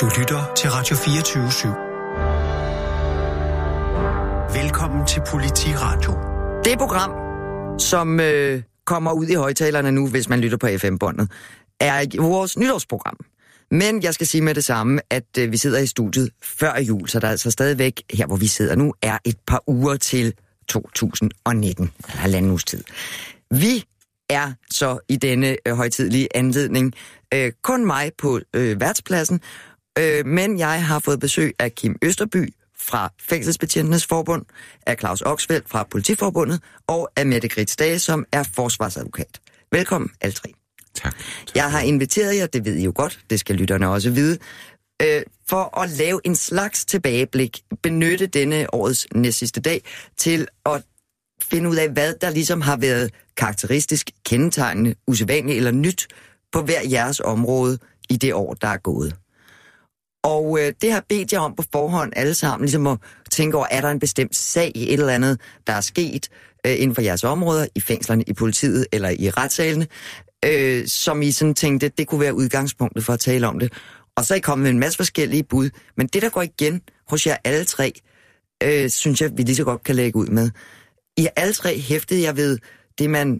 Du lytter til Radio 24 /7. Velkommen til Politiradio. Det program, som øh, kommer ud i højtalerne nu, hvis man lytter på FM-båndet, er vores nytårsprogram. Men jeg skal sige med det samme, at øh, vi sidder i studiet før jul, så der er altså stadigvæk, her hvor vi sidder nu, er et par uger til 2019, eller halvanden uges tid. Vi er så i denne øh, højtidlige anledning øh, kun mig på øh, værtspladsen, øh, men jeg har fået besøg af Kim Østerby fra Fængselsbetjentenes Forbund, af Claus Oxfeldt fra Politiforbundet og af Mette Grits Dage, som er forsvarsadvokat. Velkommen alle tre. Tak. Jeg har inviteret jer, det ved I jo godt, det skal lytterne også vide, øh, for at lave en slags tilbageblik, benytte denne årets næstsidste dag til at finde ud af, hvad der ligesom har været karakteristisk, kendetegnende, usædvanligt eller nyt på hver jeres område i det år, der er gået. Og øh, det har bedt jer om på forhånd alle sammen, ligesom at tænke over, er der en bestemt sag, i et eller andet, der er sket øh, inden for jeres områder, i fængslerne, i politiet eller i retssalene, øh, som I sådan tænkte, det kunne være udgangspunktet for at tale om det. Og så er I kommet med en masse forskellige bud. Men det, der går igen hos jer alle tre, øh, synes jeg, vi lige så godt kan lægge ud med. I alle tre hæftede jeg ved det, man,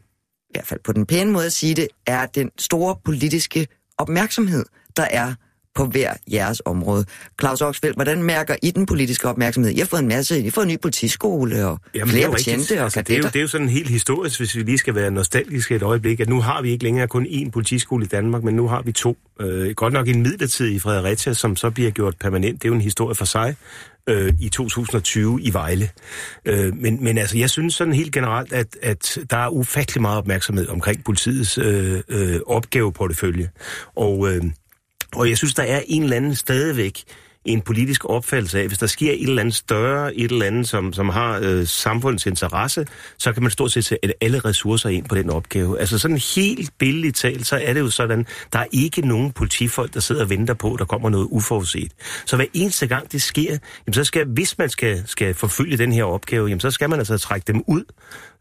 i hvert fald på den pæne måde at sige det, er den store politiske opmærksomhed, der er på hver jeres område. Claus Oxfeldt, hvordan mærker I den politiske opmærksomhed? I har fået en masse, I har fået en ny politiskole og Jamen, flere betjente og altså, det, er jo, det er jo sådan helt historisk, hvis vi lige skal være nostalgiske et øjeblik, at nu har vi ikke længere kun én politiskole i Danmark, men nu har vi to. Øh, godt nok en midlertidig i Fredericia, som så bliver gjort permanent. Det er jo en historie for sig øh, i 2020 i Vejle. Øh, men, men altså, jeg synes sådan helt generelt, at, at der er ufattelig meget opmærksomhed omkring politiets øh, øh, opgaveportefølje. Og... Øh, og jeg synes, der er en eller anden stadigvæk en politisk opfattelse af, hvis der sker et eller andet større, et eller andet, som, som har øh, samfundets interesse, så kan man stort set sætte alle ressourcer ind på den opgave. Altså sådan helt billigt talt, så er det jo sådan, der er ikke nogen politifolk, der sidder og venter på, at der kommer noget uforudset. Så hver eneste gang det sker, jamen, så skal, hvis man skal, skal forfølge den her opgave, jamen, så skal man altså trække dem ud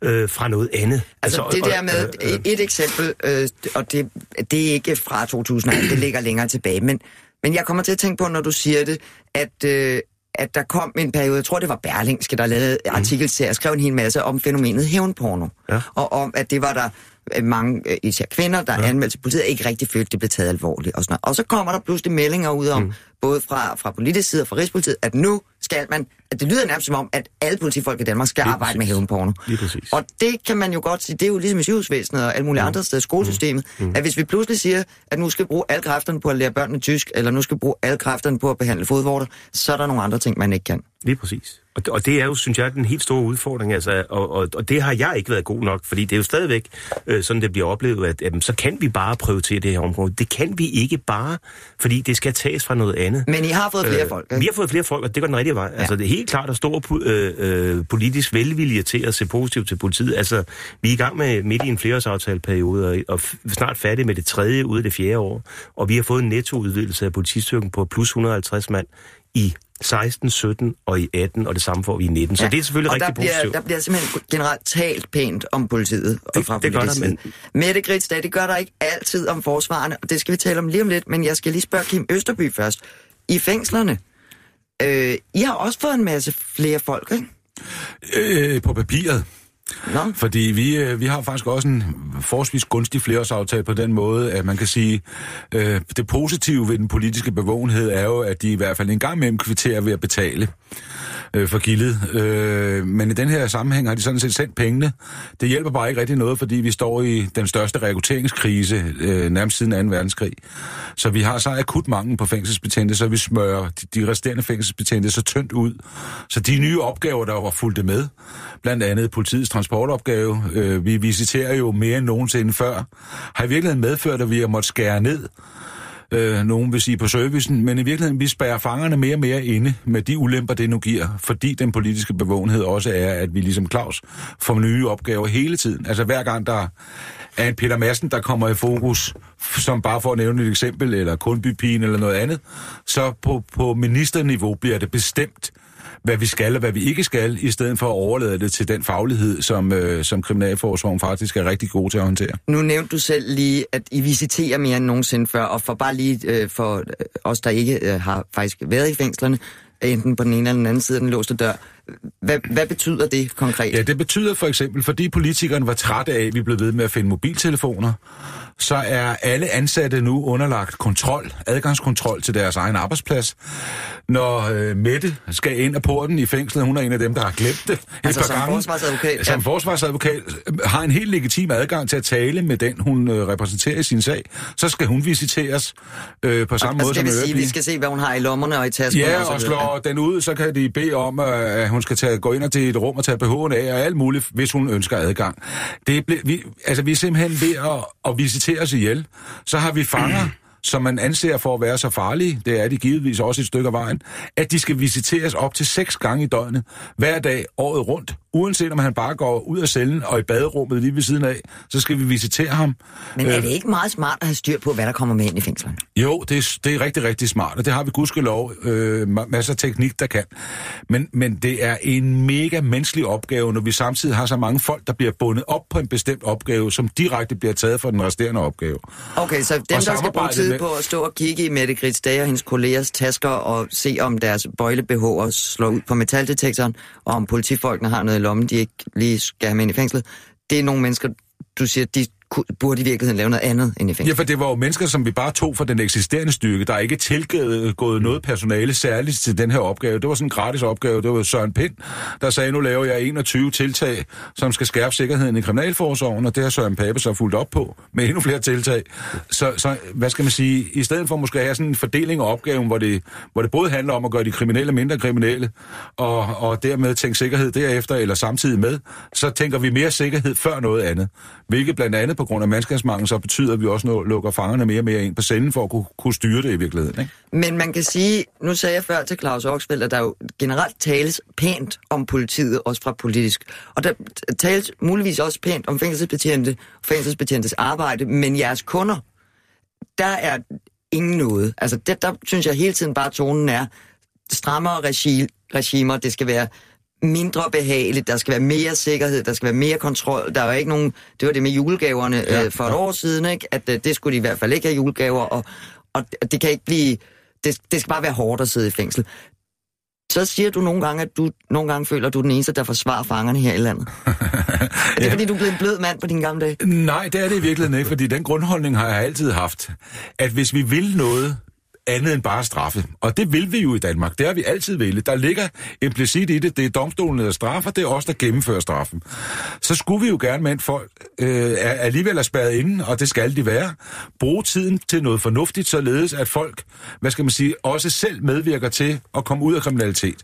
øh, fra noget andet. Altså, altså det der med øh, øh, et eksempel, øh, og det, det er ikke fra 2018, det ligger længere tilbage, men men jeg kommer til at tænke på, når du siger det, at, øh, at der kom en periode, jeg tror det var Berlingske, der lavede mm. artikel til at skrev en hel masse om fænomenet hævnporno. Ja. Og om, at det var der øh, mange, øh, især kvinder, der ja. anmeldte politiet, ikke rigtig følte, det blev taget alvorligt. Og, sådan og så kommer der pludselig meldinger ud om, mm. både fra, fra politisk side og fra Rigspolitiet, at nu skal man, at det lyder nærmest som om, at alle politifolk i Danmark skal Lige arbejde præcis. med hævnporno. Lige præcis. Og det kan man jo godt sige, det er jo ligesom i sygehusvæsenet og alle mulige mm. andre steder, skolesystemet, mm. at hvis vi pludselig siger, at nu skal bruge alle kræfterne på at lære børnene tysk, eller nu skal bruge alle kræfterne på at behandle fodvorter, så er der nogle andre ting, man ikke kan. Lige præcis. Og, og det er jo, synes jeg, den helt store udfordring, altså, og, og, og det har jeg ikke været god nok, fordi det er jo stadigvæk øh, sådan, det bliver oplevet, at jamen, så kan vi bare prøve til det her område. Det kan vi ikke bare, fordi det skal tages fra noget andet. Men I har fået flere øh, folk, ikke? Vi har fået flere folk, og det går den rigtige vej. Ja. Altså, det er helt klart, der står øh, øh, politisk velvilje til at se positivt til politiet. Altså, vi er i gang med midt i en flereårsaftale-periode, og, og snart færdige med det tredje ud af det fjerde år, og vi har fået en nettoudvidelse af politistyrken på plus 150 mand i 16, 17 og i 18, og det samme får vi i 19. Så ja. det er selvfølgelig og rigtig der bliver, positivt. der bliver simpelthen generelt talt pænt om politiet. Det, og fra det gør der, men... Mette Gritsdag, det gør der ikke altid om forsvarerne, og det skal vi tale om lige om lidt, men jeg skal lige spørge Kim Østerby først. I fængslerne, øh, I har også fået en masse flere folk, ikke? Øh, på papiret. Nå. Fordi vi, øh, vi har faktisk også en forholdsvis gunstig flereårsaftale på den måde, at man kan sige, øh, det positive ved den politiske bevågenhed er jo, at de i hvert fald en gang imellem kvitterer ved at betale øh, for gildet. Øh, men i den her sammenhæng har de sådan set sendt pengene. Det hjælper bare ikke rigtig noget, fordi vi står i den største rekrutteringskrise øh, nærmest siden 2. verdenskrig. Så vi har så akut mangel på fængselsbetjente, så vi smører de, de resterende fængselsbetjente så tyndt ud. Så de nye opgaver, der var fulgte med, blandt andet politiets transportopgave, øh, vi visiterer jo mere end nogensinde før, har i virkeligheden medført, at vi har måttet skære ned øh, nogen vil sige på servicen, men i virkeligheden, vi spærrer fangerne mere og mere inde med de ulemper, det nu giver, fordi den politiske bevågenhed også er, at vi ligesom Claus får nye opgaver hele tiden. Altså hver gang der er en Peter Madsen, der kommer i fokus, som bare for at nævne et eksempel, eller Kundbypigen eller noget andet, så på, på ministerniveau bliver det bestemt hvad vi skal og hvad vi ikke skal, i stedet for at overlade det til den faglighed, som, øh, som Kriminalforsorgen faktisk er rigtig god til at håndtere. Nu nævnte du selv lige, at I visiterer mere end nogensinde før, og for bare lige øh, for øh, os, der ikke øh, har faktisk været i fængslerne, enten på den ene eller den anden side af den låste dør, hvad, hvad betyder det konkret? Ja, det betyder for eksempel, fordi politikerne var trætte af, at vi blev ved med at finde mobiltelefoner, så er alle ansatte nu underlagt kontrol, adgangskontrol til deres egen arbejdsplads. Når øh, Mette skal ind af porten i fængslet, hun er en af dem, der har glemt det. Altså som gange, forsvarsadvokat? Som ja. forsvarsadvokat øh, har en helt legitim adgang til at tale med den, hun øh, repræsenterer i sin sag. Så skal hun visiteres øh, på samme og, måde som vi sige, vi skal se, hvad hun har i lommerne og i tasken. Ja, og, og slår den ud, så kan de bede om, at hun skal tage, gå ind til et rum og tage BH'en af og alt muligt, hvis hun ønsker adgang. Det ble, vi, altså, vi er simpelthen ved at, at visitere os ihjel. Så har vi fanger, som man anser for at være så farlige, det er de givetvis også et stykke af vejen, at de skal visiteres op til seks gange i døgnet, hver dag, året rundt, uanset om han bare går ud af cellen og i baderummet lige ved siden af, så skal vi visitere ham. Men er øh, det ikke meget smart at have styr på, hvad der kommer med ind i fængslerne? Jo, det er, det er rigtig, rigtig smart, og det har vi gudskelov øh, masser af teknik, der kan. Men, men det er en mega menneskelig opgave, når vi samtidig har så mange folk, der bliver bundet op på en bestemt opgave, som direkte bliver taget for den resterende opgave. Okay, så dem, der skal bruge tid med... på at stå og kigge i Mette Grits Dage og hendes kollegers tasker og se, om deres bøjle slår ud på metaldetektoren, og om politifolkene har noget lommen, de ikke lige skal have med ind i fængslet. Det er nogle mennesker, du siger, de burde i virkeligheden lave noget andet end i fængsel. Ja, for det var jo mennesker, som vi bare tog fra den eksisterende styrke. Der er ikke tilgået noget personale særligt til den her opgave. Det var sådan en gratis opgave. Det var Søren Pind, der sagde, nu laver jeg 21 tiltag, som skal skærpe sikkerheden i Kriminalforsorgen, og det har Søren Pape så fulgt op på med endnu flere tiltag. Så, så hvad skal man sige, i stedet for måske at have sådan en fordeling af opgaven, hvor det, hvor det både handler om at gøre de kriminelle mindre kriminelle, og, og dermed tænke sikkerhed derefter eller samtidig med, så tænker vi mere sikkerhed før noget andet. Hvilket blandt andet på grund af mandskabsmangel, så betyder, at vi også nu lukker fangerne mere og mere ind på cellen for at kunne, kunne styre det i virkeligheden. Ikke? Men man kan sige, nu sagde jeg før til Claus Oxfeldt, at der jo generelt tales pænt om politiet, også fra politisk. Og der tales muligvis også pænt om fængselsbetjente, fængselsbetjentes arbejde, men jeres kunder, der er ingen noget. Altså, der, der synes jeg hele tiden bare, tonen er strammere regi, regimer, det skal være mindre behageligt, der skal være mere sikkerhed, der skal være mere kontrol. Der er ikke nogen, det var det med julegaverne ja, øh, for et ja. år siden, ikke? at øh, det skulle de i hvert fald ikke have julegaver, og, og det kan ikke blive, det, det skal bare være hårdt at sidde i fængsel. Så siger du nogle gange, at du nogle gange føler, at du er den eneste, der forsvarer fangerne her i landet. er det ja. fordi, du blevet en blød mand på dine gamle dage? Nej, det er det i virkeligheden ikke, fordi den grundholdning har jeg altid haft, at hvis vi vil noget, andet end bare straffe. Og det vil vi jo i Danmark. Det har vi altid ville. Der ligger implicit i det. Det er domstolen, der straffer. Det er os, der gennemfører straffen. Så skulle vi jo gerne, mens folk øh, er alligevel er spærret inde, og det skal de være, bruge tiden til noget fornuftigt, således at folk, hvad skal man sige, også selv medvirker til at komme ud af kriminalitet.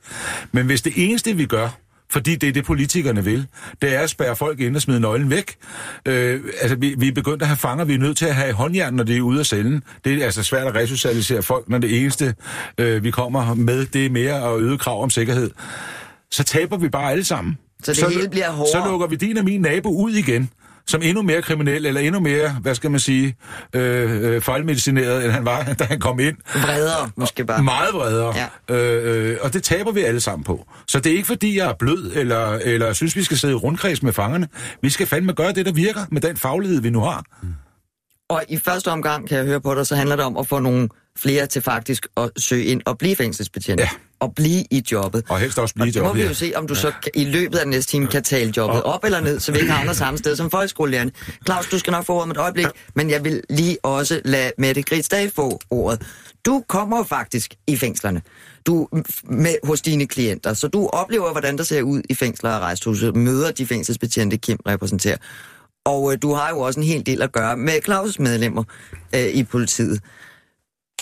Men hvis det eneste, vi gør, fordi det er det, politikerne vil. Det er at spærre folk ind og smide nøglen væk. Øh, altså, vi, vi er begyndt at have fanger, vi er nødt til at have håndjern, når det er ude af cellen. Det er altså svært at resocialisere folk, når det eneste, øh, vi kommer med, det er mere og øget krav om sikkerhed. Så taber vi bare alle sammen. Så det så, hele bliver hårdere? Så lukker vi din og min nabo ud igen som endnu mere kriminel, eller endnu mere, hvad skal man sige, øh, øh, fejlmedicineret, end han var, da han kom ind. Vredere, måske bare. Meget vredere. Ja. Øh, øh, og det taber vi alle sammen på. Så det er ikke fordi, jeg er blød, eller, eller synes, vi skal sidde i rundkreds med fangerne. Vi skal fandme gøre det, der virker, med den faglighed, vi nu har. Mm. Og i første omgang, kan jeg høre på dig, så handler det om at få nogle flere til faktisk at søge ind og blive fængselsbetjent. Ja. Og blive i jobbet. Og helst også blive i jobbet. Og må vi jo se, om du ja. så i løbet af næste time kan tale jobbet op eller ned, så vi ikke havner samme sted som folkeskolelærerne. Claus, du skal nok få ordet om et øjeblik, men jeg vil lige også lade Mette Gritsdag få ordet. Du kommer faktisk i fængslerne du, med, hos dine klienter, så du oplever, hvordan der ser ud i fængsler og arresthuse, møder de fængselsbetjente, Kim repræsenterer. Og øh, du har jo også en hel del at gøre med Claus' medlemmer øh, i politiet.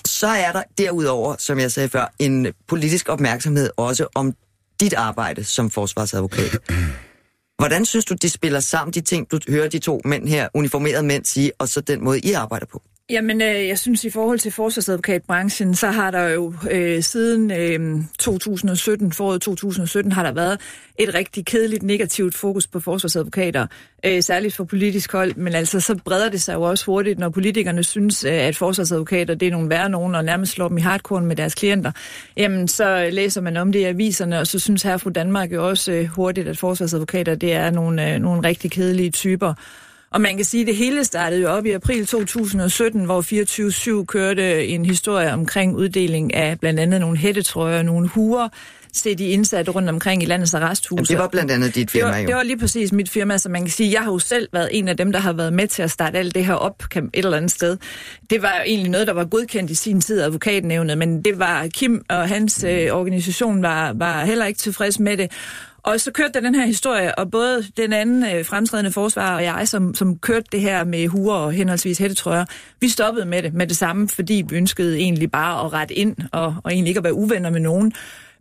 Så er der derudover, som jeg sagde før, en politisk opmærksomhed også om dit arbejde som forsvarsadvokat. Hvordan synes du, de spiller sammen, de ting, du hører de to mænd her, uniformerede mænd, sige, og så den måde, I arbejder på? Jamen, øh, jeg synes, i forhold til forsvarsadvokatbranchen, så har der jo øh, siden øh, 2017, foråret 2017, har der været et rigtig kedeligt negativt fokus på forsvarsadvokater, øh, særligt for politisk hold, men altså så breder det sig jo også hurtigt, når politikerne synes, øh, at forsvarsadvokater det er nogle værre nogen, og nærmest slår dem i hardcore med deres klienter, jamen så læser man om det i aviserne, og så synes her fra Danmark jo også øh, hurtigt, at forsvarsadvokater det er nogle, øh, nogle rigtig kedelige typer. Og man kan sige, at det hele startede jo op i april 2017, hvor 24-7 kørte en historie omkring uddeling af blandt andet nogle hættetrøjer og nogle huer til de indsatte rundt omkring i landets arresthuse. Jamen, det var blandt andet dit firma, det var, jo. Det var lige præcis mit firma, så man kan sige, jeg har jo selv været en af dem, der har været med til at starte alt det her op et eller andet sted. Det var jo egentlig noget, der var godkendt i sin tid af advokatnævnet, men det var Kim og hans øh, organisation var, var heller ikke tilfreds med det. Og så kørte der den her historie, og både den anden øh, fremtrædende forsvarer og jeg, som, som kørte det her med huer og henholdsvis hættetrøjer, vi stoppede med det med det samme, fordi vi ønskede egentlig bare at rette ind og, og egentlig ikke at være uvenner med nogen.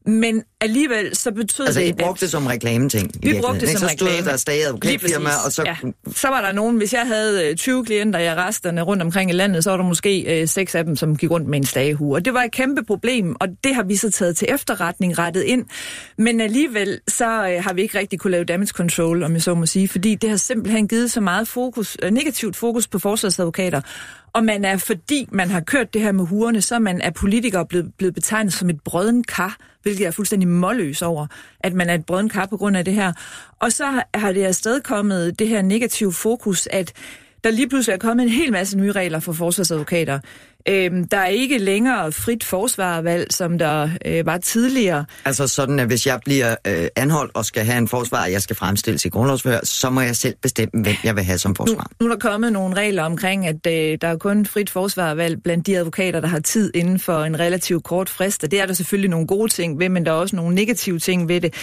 Men alligevel så betød altså, det... Altså, I brugte det som reklameting? Vi brugte det som Så stod reklame. der stadig advokatfirma, og så... Ja. Så var der nogen, hvis jeg havde øh, 20 klienter i arresterne rundt omkring i landet, så var der måske øh, seks af dem, som gik rundt med en stagehue. Og det var et kæmpe problem, og det har vi så taget til efterretning rettet ind. Men alligevel, så øh, har vi ikke rigtig kunne lave damage control, om jeg så må sige, fordi det har simpelthen givet så meget fokus, øh, negativt fokus på forsvarsadvokater. Og man er, fordi man har kørt det her med hurene, så er man af politikere blevet, blevet betegnet som et brøden kar, hvilket jeg er fuldstændig målløs over, at man er et brøden kar på grund af det her. Og så har det afstedkommet det her negative fokus, at der lige pludselig er kommet en hel masse nye regler for forsvarsadvokater. Øhm, der er ikke længere frit forsvarvalg, som der øh, var tidligere. Altså sådan, at hvis jeg bliver øh, anholdt og skal have en forsvar, og jeg skal fremstilles i grundlovsforhør, så må jeg selv bestemme, hvem jeg vil have som forsvar. Nu, nu er der kommet nogle regler omkring, at øh, der er kun frit forsvarvalg blandt de advokater, der har tid inden for en relativt kort frist, og det er der selvfølgelig nogle gode ting ved, men der er også nogle negative ting ved det.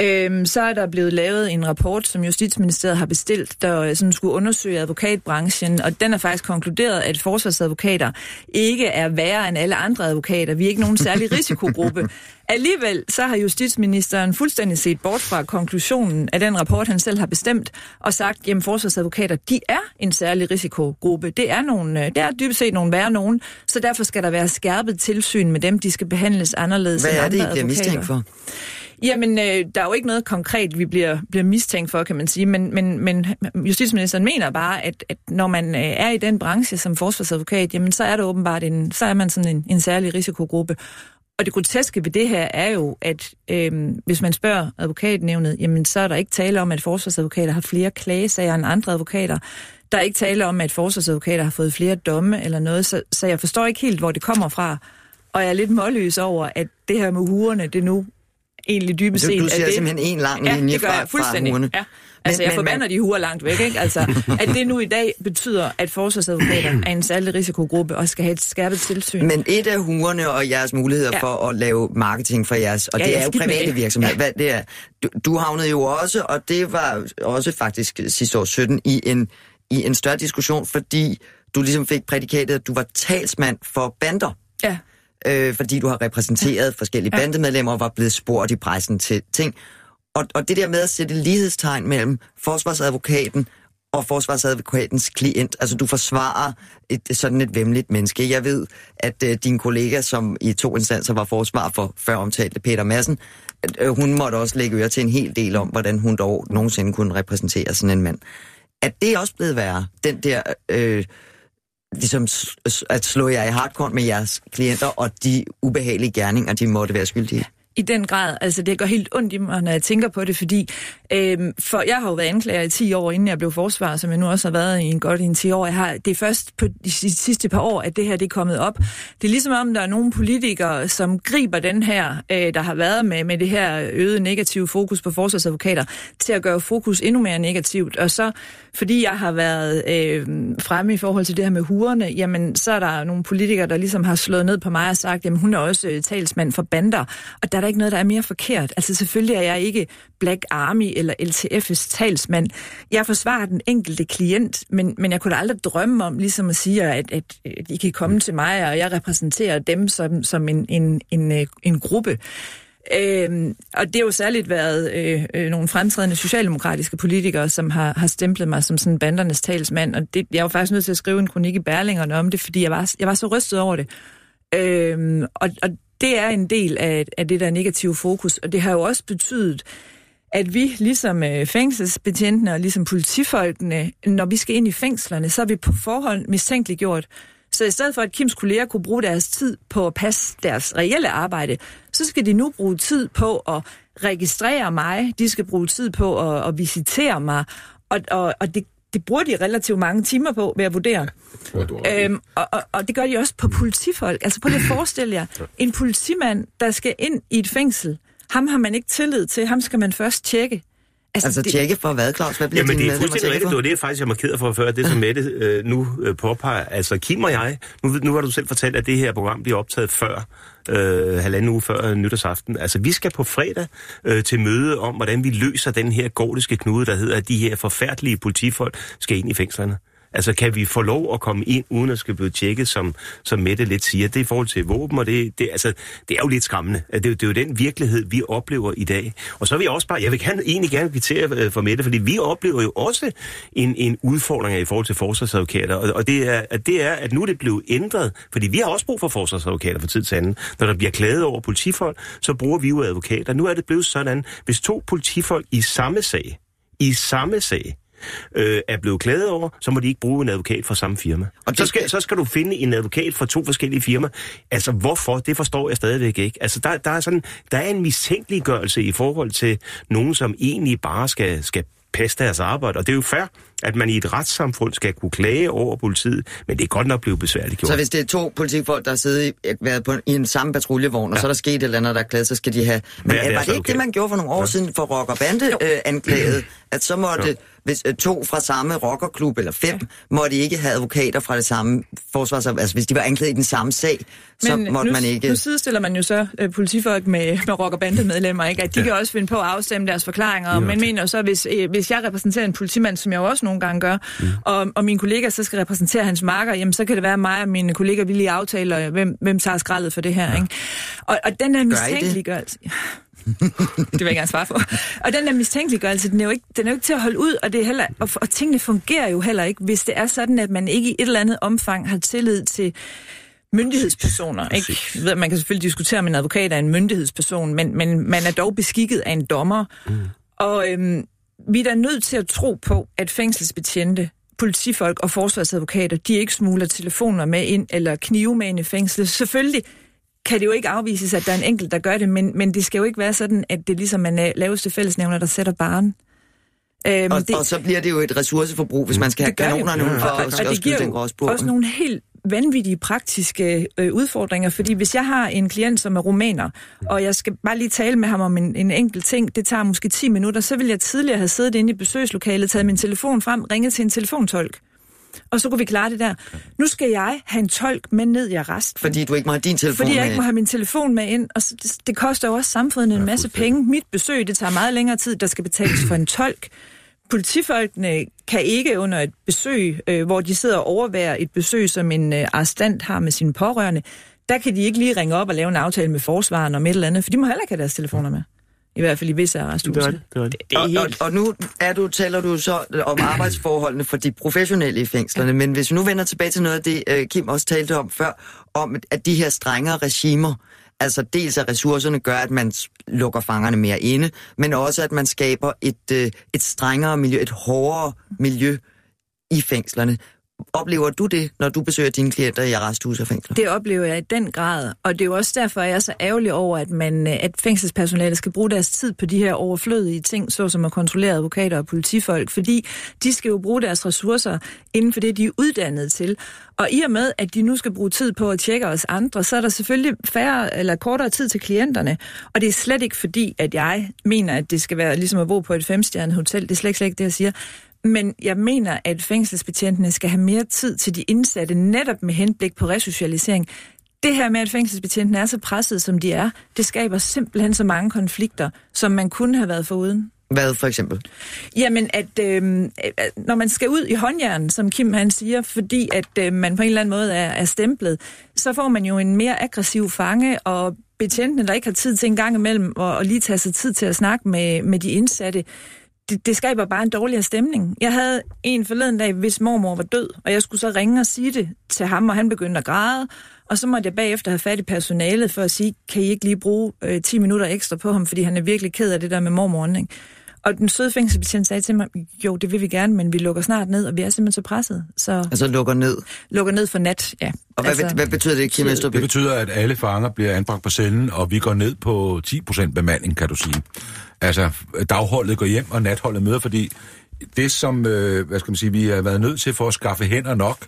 Øhm, så er der blevet lavet en rapport, som Justitsministeriet har bestilt, der sådan skulle undersøge advokatbranchen, og den har faktisk konkluderet, at forsvarsadvokater ikke er værre end alle andre advokater. Vi er ikke nogen særlig risikogruppe. Alligevel så har justitsministeren fuldstændig set bort fra konklusionen af den rapport, han selv har bestemt, og sagt, at forsvarsadvokater, de er en særlig risikogruppe. Det er, nogle, det er dybest set nogle værre nogen, så derfor skal der være skærpet tilsyn med dem. De skal behandles anderledes Hvad end er andre det, I bliver advokater. mistænkt for? Jamen, øh, der er jo ikke noget konkret, vi bliver, bliver mistænkt for, kan man sige, men, men, men justitsministeren mener bare, at, at når man øh, er i den branche som forsvarsadvokat, jamen så er det åbenbart en, så er man sådan en, en særlig risikogruppe. Og det groteske ved det her er jo, at øh, hvis man spørger advokatnævnet, jamen så er der ikke tale om, at forsvarsadvokater har flere klagesager end andre advokater. Der er ikke tale om, at forsvarsadvokater har fået flere domme eller noget, så, så jeg forstår ikke helt, hvor det kommer fra. Og jeg er lidt målløs over, at det her med hurene, det nu egentlig dybest Du, set du er ser det. simpelthen en lang Ja, linje det gør fra, jeg fra hurene. Ja. Altså, Men- jeg men- forbander de huer langt væk, ikke? Altså, at det nu i dag betyder, at forsvarsadvokater er en særlig risikogruppe og skal have et skærpet tilsyn. Men et af hurene og jeres muligheder Ja. for at lave marketing for jeres, og Ja, det er jo private det. virksomheder. Ja. Hvad det er, du, du havnede jo også, og det var også faktisk sidste år 17, i en, i en større diskussion, fordi du ligesom fik prædikatet, at du var talsmand for bander. Ja. Øh, fordi du har repræsenteret forskellige Ja. bandemedlemmer og var blevet spurgt i pressen til ting. Og, og det der med at sætte lighedstegn mellem forsvarsadvokaten og forsvarsadvokatens klient, altså du forsvarer et, sådan et vemmeligt menneske. Jeg ved, at øh, din kollega, som i to instanser var forsvar for før omtalte Peter Madsen, at, øh, hun måtte også lægge øre til en hel del om, hvordan hun dog nogensinde kunne repræsentere sådan en mand. Er det også blevet værre, den der... Øh, ligesom at slå jer i hardcore med jeres klienter og de ubehagelige gerninger, de måtte være skyldige. I den grad. Altså, det går helt ondt i mig, når jeg tænker på det, fordi øhm, for jeg har jo været anklager i 10 år, inden jeg blev forsvarer, som jeg nu også har været i en godt i en 10 år. Jeg har, det er først på de sidste par år, at det her det er kommet op. Det er ligesom om, der er nogle politikere, som griber den her, øh, der har været med, med det her øget negative fokus på forsvarsadvokater, til at gøre fokus endnu mere negativt. Og så, fordi jeg har været øh, fremme i forhold til det her med hurene, jamen, så er der nogle politikere, der ligesom har slået ned på mig og sagt, jamen, hun er også øh, talsmand for bander. Og der er der ikke noget, der er mere forkert. Altså, selvfølgelig er jeg ikke Black Army eller LTF's talsmand. Jeg forsvarer den enkelte klient, men, men jeg kunne da aldrig drømme om ligesom at sige, at, at, at I kan komme til mig, og jeg repræsenterer dem som, som en, en, en, en gruppe. Øhm, og det har jo særligt været øh, øh, nogle fremtrædende socialdemokratiske politikere, som har, har stemplet mig som sådan bandernes talsmand, og det, jeg var faktisk nødt til at skrive en kronik i Berlingerne om det, fordi jeg var, jeg var så rystet over det. Øhm, og, og det er en del af, af det der negative fokus, og det har jo også betydet, at vi, ligesom øh, fængselsbetjentene og ligesom politifolkene, når vi skal ind i fængslerne, så er vi på forhånd mistænkeliggjort. Så i stedet for, at Kims kolleger kunne bruge deres tid på at passe deres reelle arbejde, så skal de nu bruge tid på at registrere mig, de skal bruge tid på at, at visitere mig, og, og, og det, det bruger de relativt mange timer på ved at vurdere. Øhm, og, og, og det gør de også på politifolk. Altså prøv lige at forestille jer, en politimand, der skal ind i et fængsel, ham har man ikke tillid til, ham skal man først tjekke. Altså, altså det... tjekke for hvad, Claus? Hvad bliver Jamen, det er medlemmer fuldstændig rigtigt. Det var det, jeg faktisk jeg markerede for før. Det, som Mette øh, nu øh, påpeger. Altså, Kim og jeg, nu, nu har du selv fortalt, at det her program bliver optaget før, øh, halvanden uge før nytårsaften. Altså, vi skal på fredag øh, til møde om, hvordan vi løser den her gordiske knude, der hedder, at de her forfærdelige politifolk skal ind i fængslerne. Altså, kan vi få lov at komme ind, uden at skal blive tjekket, som, som Mette lidt siger? Det er i forhold til våben, og det, det, altså, det er jo lidt skræmmende. Altså, det, det er jo den virkelighed, vi oplever i dag. Og så vil jeg også bare, jeg vil gerne, egentlig gerne kvittere øh, for Mette, fordi vi oplever jo også en, en udfordring i forhold til forsvarsadvokater, og, og det, er, at det er, at nu er det blevet ændret, fordi vi har også brug for forsvarsadvokater for tid til anden. Når der bliver klaget over politifolk, så bruger vi jo advokater. Nu er det blevet sådan, hvis to politifolk i samme sag, i samme sag, øh, er blevet klaget over, så må de ikke bruge en advokat fra samme firma. Og så skal, så skal du finde en advokat fra to forskellige firmaer. Altså hvorfor? Det forstår jeg stadigvæk ikke. Altså der, der, er, sådan, der er en mistænkeliggørelse i forhold til nogen, som egentlig bare skal, skal passe deres arbejde. Og det er jo fair, at man i et retssamfund skal kunne klage over politiet, men det er godt nok blevet besværligt gjort. Så hvis det er to politifolk, der har siddet i, været på, i en samme patruljevogn, ja. og så er der sket et eller andet, der er klaget, så skal de have... Men Hvad er var det ikke advokat? det, man gjorde for nogle år Ja. siden for rock- og bande-anklaget? at så måtte, Jo. hvis øh, to fra samme rockerklub, eller fem, måtte ikke have advokater fra det samme forsvars... Altså hvis de var anklaget i den samme sag, så Men måtte nu, man ikke... nu sidestiller man jo så øh, politifolk med, med rock- og bandemedlemmer, ikke? at de ja. kan også finde på at afstemme deres forklaringer. Og man mener så, hvis, øh, hvis jeg repræsenterer en politimand, som jeg jo også nogle gange gør, mm. og, og mine kollegaer så skal repræsentere hans marker, jamen så kan det være, mig og mine kollegaer vil lige aftale, øh, hvem, hvem tager skraldet for det her. Ja. Ikke? Og, og den der mistænkeliggørelse... det vil jeg gerne svare på. Og den der mistænkeliggørelse, den er, jo ikke, den er jo ikke til at holde ud, og, det er heller, og, og tingene fungerer jo heller ikke, hvis det er sådan, at man ikke i et eller andet omfang har tillid til myndighedspersoner. Ikke? Ved, Man kan selvfølgelig diskutere, om en advokat er en myndighedsperson, men, men man er dog beskikket af en dommer. Mm. Og øhm, vi er da nødt til at tro på, at fængselsbetjente, politifolk og forsvarsadvokater, de ikke smugler telefoner med ind eller knive med ind i fængslet. Selvfølgelig kan det jo ikke afvises, at der er en enkelt, der gør det, men, men det skal jo ikke være sådan, at det ligesom er laveste fællesnævner, der sætter baren. Øhm, og, og så bliver det jo et ressourceforbrug, hvis man skal have det det kanonerne ud for og, og, at, og at det giver den også nogle helt vanvittige praktiske øh, udfordringer, fordi hvis jeg har en klient, som er rumæner, og jeg skal bare lige tale med ham om en, en enkelt ting, det tager måske 10 minutter, så vil jeg tidligere have siddet inde i besøgslokalet, taget min telefon frem, ringet til en telefontolk. Og så kunne vi klare det der. Nu skal jeg have en tolk med ned i arrest. Fordi du ikke må have din telefon Fordi jeg ikke må have min telefon med ind, og så- det, det koster jo også samfundet en masse penge. Mit besøg, det tager meget længere tid, der skal betales for en tolk. Politifolkene kan ikke under et besøg, øh, hvor de sidder og overværer et besøg, som en øh, arrestant har med sine pårørende, der kan de ikke lige ringe op og lave en aftale med forsvaren om et eller andet, for de må heller ikke have deres telefoner med. I hvert fald i visse arresthuse. Det er det, det er Og, og, helt... og nu er du, taler du så om arbejdsforholdene for de professionelle i fængslerne, men hvis vi nu vender tilbage til noget af det, øh, Kim også talte om før, om at de her strengere regimer, altså dels at ressourcerne gør, at man lukker fangerne mere inde, men også at man skaber et, øh, et strengere miljø, et hårdere miljø i fængslerne. Oplever du det, når du besøger dine klienter i arresthus og fængsler? Det oplever jeg i den grad, og det er jo også derfor, jeg er så ærgerlig over, at, man, øh, at fængselspersonalet skal bruge deres tid på de her overflødige ting, såsom at kontrollere advokater og politifolk, fordi de skal jo bruge deres ressourcer inden for det, de er uddannet til. Og i og med, at de nu skal bruge tid på at tjekke os andre, så er der selvfølgelig færre eller kortere tid til klienterne. Og det er slet ikke fordi, at jeg mener, at det skal være ligesom at bo på et femstjernet hotel. Det er slet, slet ikke det, jeg siger. Men jeg mener, at fængselsbetjentene skal have mere tid til de indsatte, netop med henblik på resocialisering. Det her med, at fængselsbetjentene er så presset, som de er, det skaber simpelthen så mange konflikter, som man kunne have været foruden. Hvad for eksempel? Jamen, at øh, når man skal ud i håndjern, som Kim han siger, fordi at øh, man på en eller anden måde er, er stemplet, så får man jo en mere aggressiv fange, og betjentene, der ikke har tid til en gang imellem og, og lige tage sig tid til at snakke med, med de indsatte, det, det skaber bare en dårligere stemning. Jeg havde en forleden dag, hvis mormor var død, og jeg skulle så ringe og sige det til ham, og han begyndte at græde, og så måtte jeg bagefter have fat i personalet for at sige, kan I ikke lige bruge øh, 10 minutter ekstra på ham, fordi han er virkelig ked af det der med mormoren, ikke? Og den søde fængselsbetjent sagde til mig, jo, det vil vi gerne, men vi lukker snart ned, og vi er simpelthen så presset. Så Altså lukker ned. lukker ned for nat, ja. Og hvad, altså, hvad betyder det, Kim Østerby? Det betyder, at alle fanger bliver anbragt på cellen, og vi går ned på 10% bemanding, kan du sige. Altså, dagholdet går hjem, og natholdet møder, fordi det, som øh, hvad skal man sige, vi har været nødt til for at skaffe hænder nok,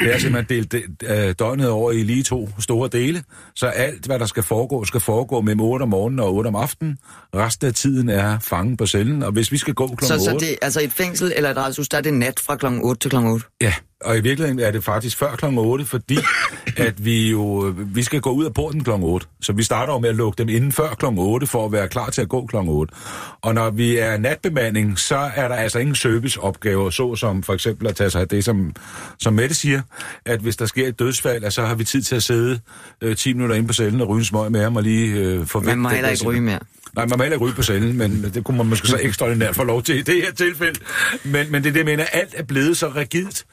det er simpelthen delt øh, døgnet over i lige to store dele. Så alt, hvad der skal foregå, skal foregå mellem 8 om morgenen og 8 om aftenen. Resten af tiden er fangen på cellen, og hvis vi skal gå kl. 8... Så, så det, altså et fængsel eller et retshus, der er det nat fra klokken 8 til klokken 8? Ja, og i virkeligheden er det faktisk før kl. 8, fordi at vi jo vi skal gå ud af porten kl. 8. Så vi starter jo med at lukke dem inden før kl. 8 for at være klar til at gå kl. 8. Og når vi er natbemanding, så er der altså ingen serviceopgaver, så som for eksempel at tage sig af det, som, som Mette siger, at hvis der sker et dødsfald, så har vi tid til at sidde øh, 10 minutter inde på cellen og ryge en smøg med ham og lige øh, forvente... Man må heller ikke ryge mere. Nej, man må heller ikke ryge på cellen, men det kunne man måske så ekstraordinært få lov til i det her tilfælde. Men, men det er det, jeg mener, alt er blevet så rigidt,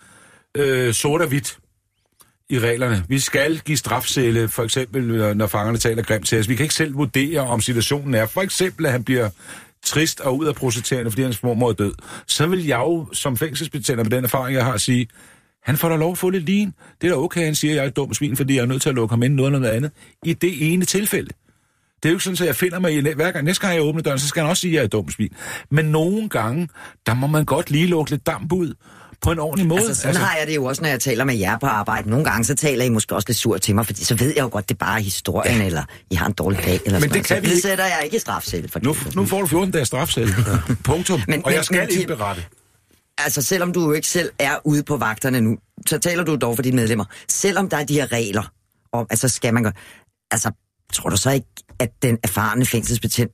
øh, sort og hvidt i reglerne. Vi skal give strafcelle, for eksempel, når fangerne taler grimt til os. Vi kan ikke selv vurdere, om situationen er. For eksempel, at han bliver trist og ud af proceterende, fordi hans mormor er død. Så vil jeg jo, som fængselsbetjenter med den erfaring, jeg har, sige, han får da lov at få lidt lin. Det er da okay, han siger, at jeg er et dumt svin, fordi jeg er nødt til at lukke ham ind noget eller noget andet. I det ene tilfælde. Det er jo ikke sådan, at jeg finder mig i, hver gang, næste gang jeg åbner døren, så skal han også sige, at jeg er et dumt svin. Men nogle gange, der må man godt lige lukke lidt damp ud på en ordentlig måde. Altså, sådan altså... har jeg det jo også, når jeg taler med jer på arbejde. Nogle gange, så taler I måske også lidt surt til mig, fordi så ved jeg jo godt, det er bare historien, ja. eller I har en dårlig dag, eller Men sådan det kan noget. vi så det ikke. sætter jeg ikke i for Nu, nu får du 14 dages strafcelle. Punktum. Men- og jeg men- skal men, indberette. Altså, selvom du jo ikke selv er ude på vagterne nu, så taler du dog for dine medlemmer. Selvom der er de her regler om, altså skal man gøre... Altså, tror du så ikke, at den erfarne fængselsbetjent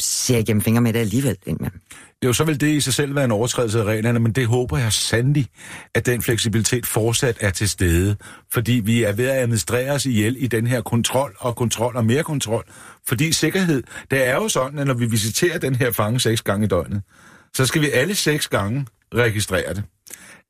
ser igennem fingre med det alligevel? indimellem? Jo, så vil det i sig selv være en overtrædelse af reglerne, men det håber jeg sandelig, at den fleksibilitet fortsat er til stede. Fordi vi er ved at administrere os ihjel i den her kontrol og kontrol og mere kontrol. Fordi sikkerhed, det er jo sådan, at når vi visiterer den her fange seks gange i døgnet, så skal vi alle seks gange registrere det.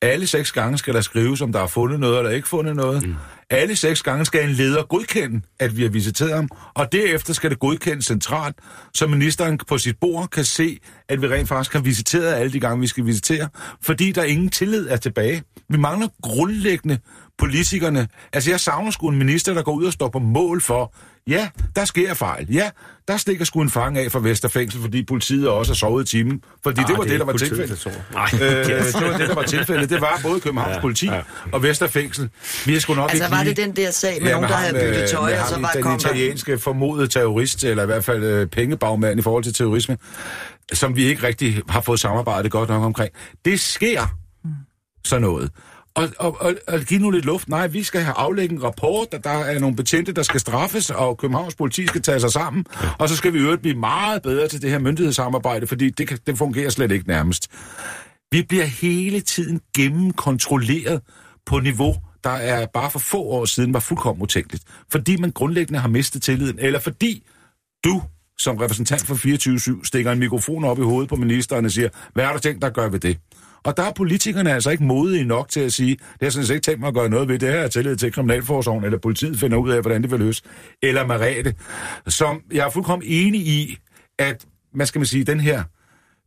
Alle seks gange skal der skrives, om der er fundet noget eller ikke fundet noget. Mm. Alle seks gange skal en leder godkende, at vi har visiteret ham, og derefter skal det godkendes centralt, så ministeren på sit bord kan se, at vi rent faktisk har visiteret alle de gange, vi skal visitere, fordi der ingen tillid er tilbage. Vi mangler grundlæggende politikerne. Altså, jeg savner sgu en minister, der går ud og står på mål for, ja, der sker fejl. Ja, der stikker sgu en fange af fra Vesterfængsel, fordi politiet også har sovet i timen. Fordi Ah, det var det det, er der var tilfældet. Nej, Øh, det var det, der var tilfældet. Det var både Københavns ja, politi ja. og Vesterfængsel. Vi har sgu nok Altså, ikke var lige... det den der sag med nogen, med der havde byttet øh, tøj, og så var den kom italienske formodede terrorist, eller i hvert fald øh, pengebagmand i forhold til terrorisme, som vi ikke rigtig har fået samarbejdet godt nok omkring. Det sker sådan noget. Og, og, og, og giv nu lidt luft. Nej, vi skal have aflægget en rapport, at der er nogle betjente, der skal straffes, og Københavns politi skal tage sig sammen. Og så skal vi øvrigt blive meget bedre til det her myndighedssamarbejde, fordi det, kan, det fungerer slet ikke nærmest. Vi bliver hele tiden gennemkontrolleret på niveau, der er bare for få år siden var fuldkommen utænkeligt. Fordi man grundlæggende har mistet tilliden, eller fordi du som repræsentant for 24-7 stikker en mikrofon op i hovedet på ministeren og siger, hvad har du tænkt dig at gøre ved det? Og der er politikerne altså ikke modige nok til at sige, det har sådan set ikke tænkt mig at gøre noget ved, det her er tillid til Kriminalforsorgen, eller politiet finder ud af, hvordan det vil løse, eller Marete, som jeg er fuldkommen enig i, at, hvad skal man sige, den her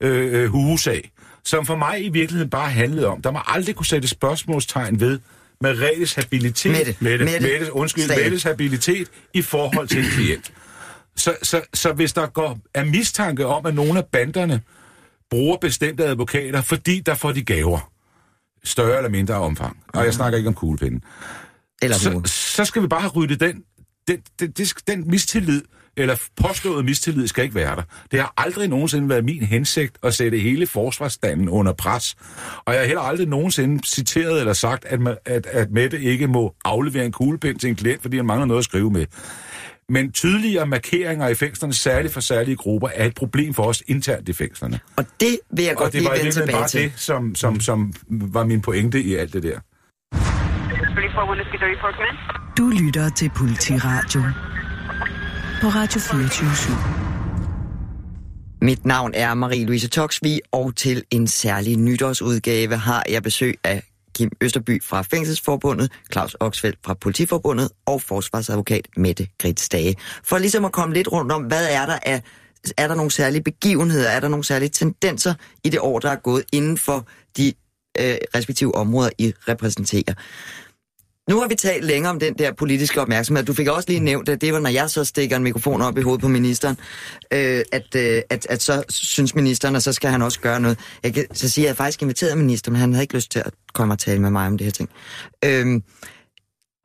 øh, øh, hugesag, som for mig i virkeligheden bare handlede om, der må aldrig kunne sætte spørgsmålstegn ved Maretes habilitet, Mette. Mette, Mette. Mettes, undskyld. Mettes habilitet i forhold til en klient. Så, så, så hvis der går er mistanke om, at nogle af banderne bruger bestemte advokater, fordi der får de gaver, større eller mindre omfang, og jeg snakker ikke om kuglepinden, Eller så, så, skal vi bare have ryddet den, den, den, den, den mistillid, eller påstået mistillid, skal ikke være der. Det har aldrig nogensinde været min hensigt at sætte hele forsvarsstanden under pres. Og jeg har heller aldrig nogensinde citeret eller sagt, at, at, at Mette ikke må aflevere en kuglepind til en klient, fordi han mangler noget at skrive med. Men tydeligere markeringer i fængslerne, særligt for særlige grupper, er et problem for os internt i fængslerne. Og det vil jeg Og godt det lige var i vende virkeligheden tilbage bare til. det, som, som, som var min pointe i alt det der. 34 Whiskey 34 command. Du lytter til Politiradio på Radio 24 Mit navn er Marie-Louise Toksvig, og til en særlig nytårsudgave har jeg besøg af Kim Østerby fra Fængselsforbundet, Claus Oxfeldt fra Politiforbundet og forsvarsadvokat Mette Grits Dage. For ligesom at komme lidt rundt om, hvad er der af er der nogle særlige begivenheder, er der nogle særlige tendenser i det år, der er gået inden for de øh, respektive områder, I repræsenterer. Nu har vi talt længere om den der politiske opmærksomhed. Du fik også lige nævnt, at det var, når jeg så stikker en mikrofon op i hovedet på ministeren, øh, at, øh, at, at så synes ministeren, og så skal han også gøre noget. Jeg kan så sige, at jeg faktisk inviteret ministeren, men han havde ikke lyst til at komme og tale med mig om det her ting. Øhm,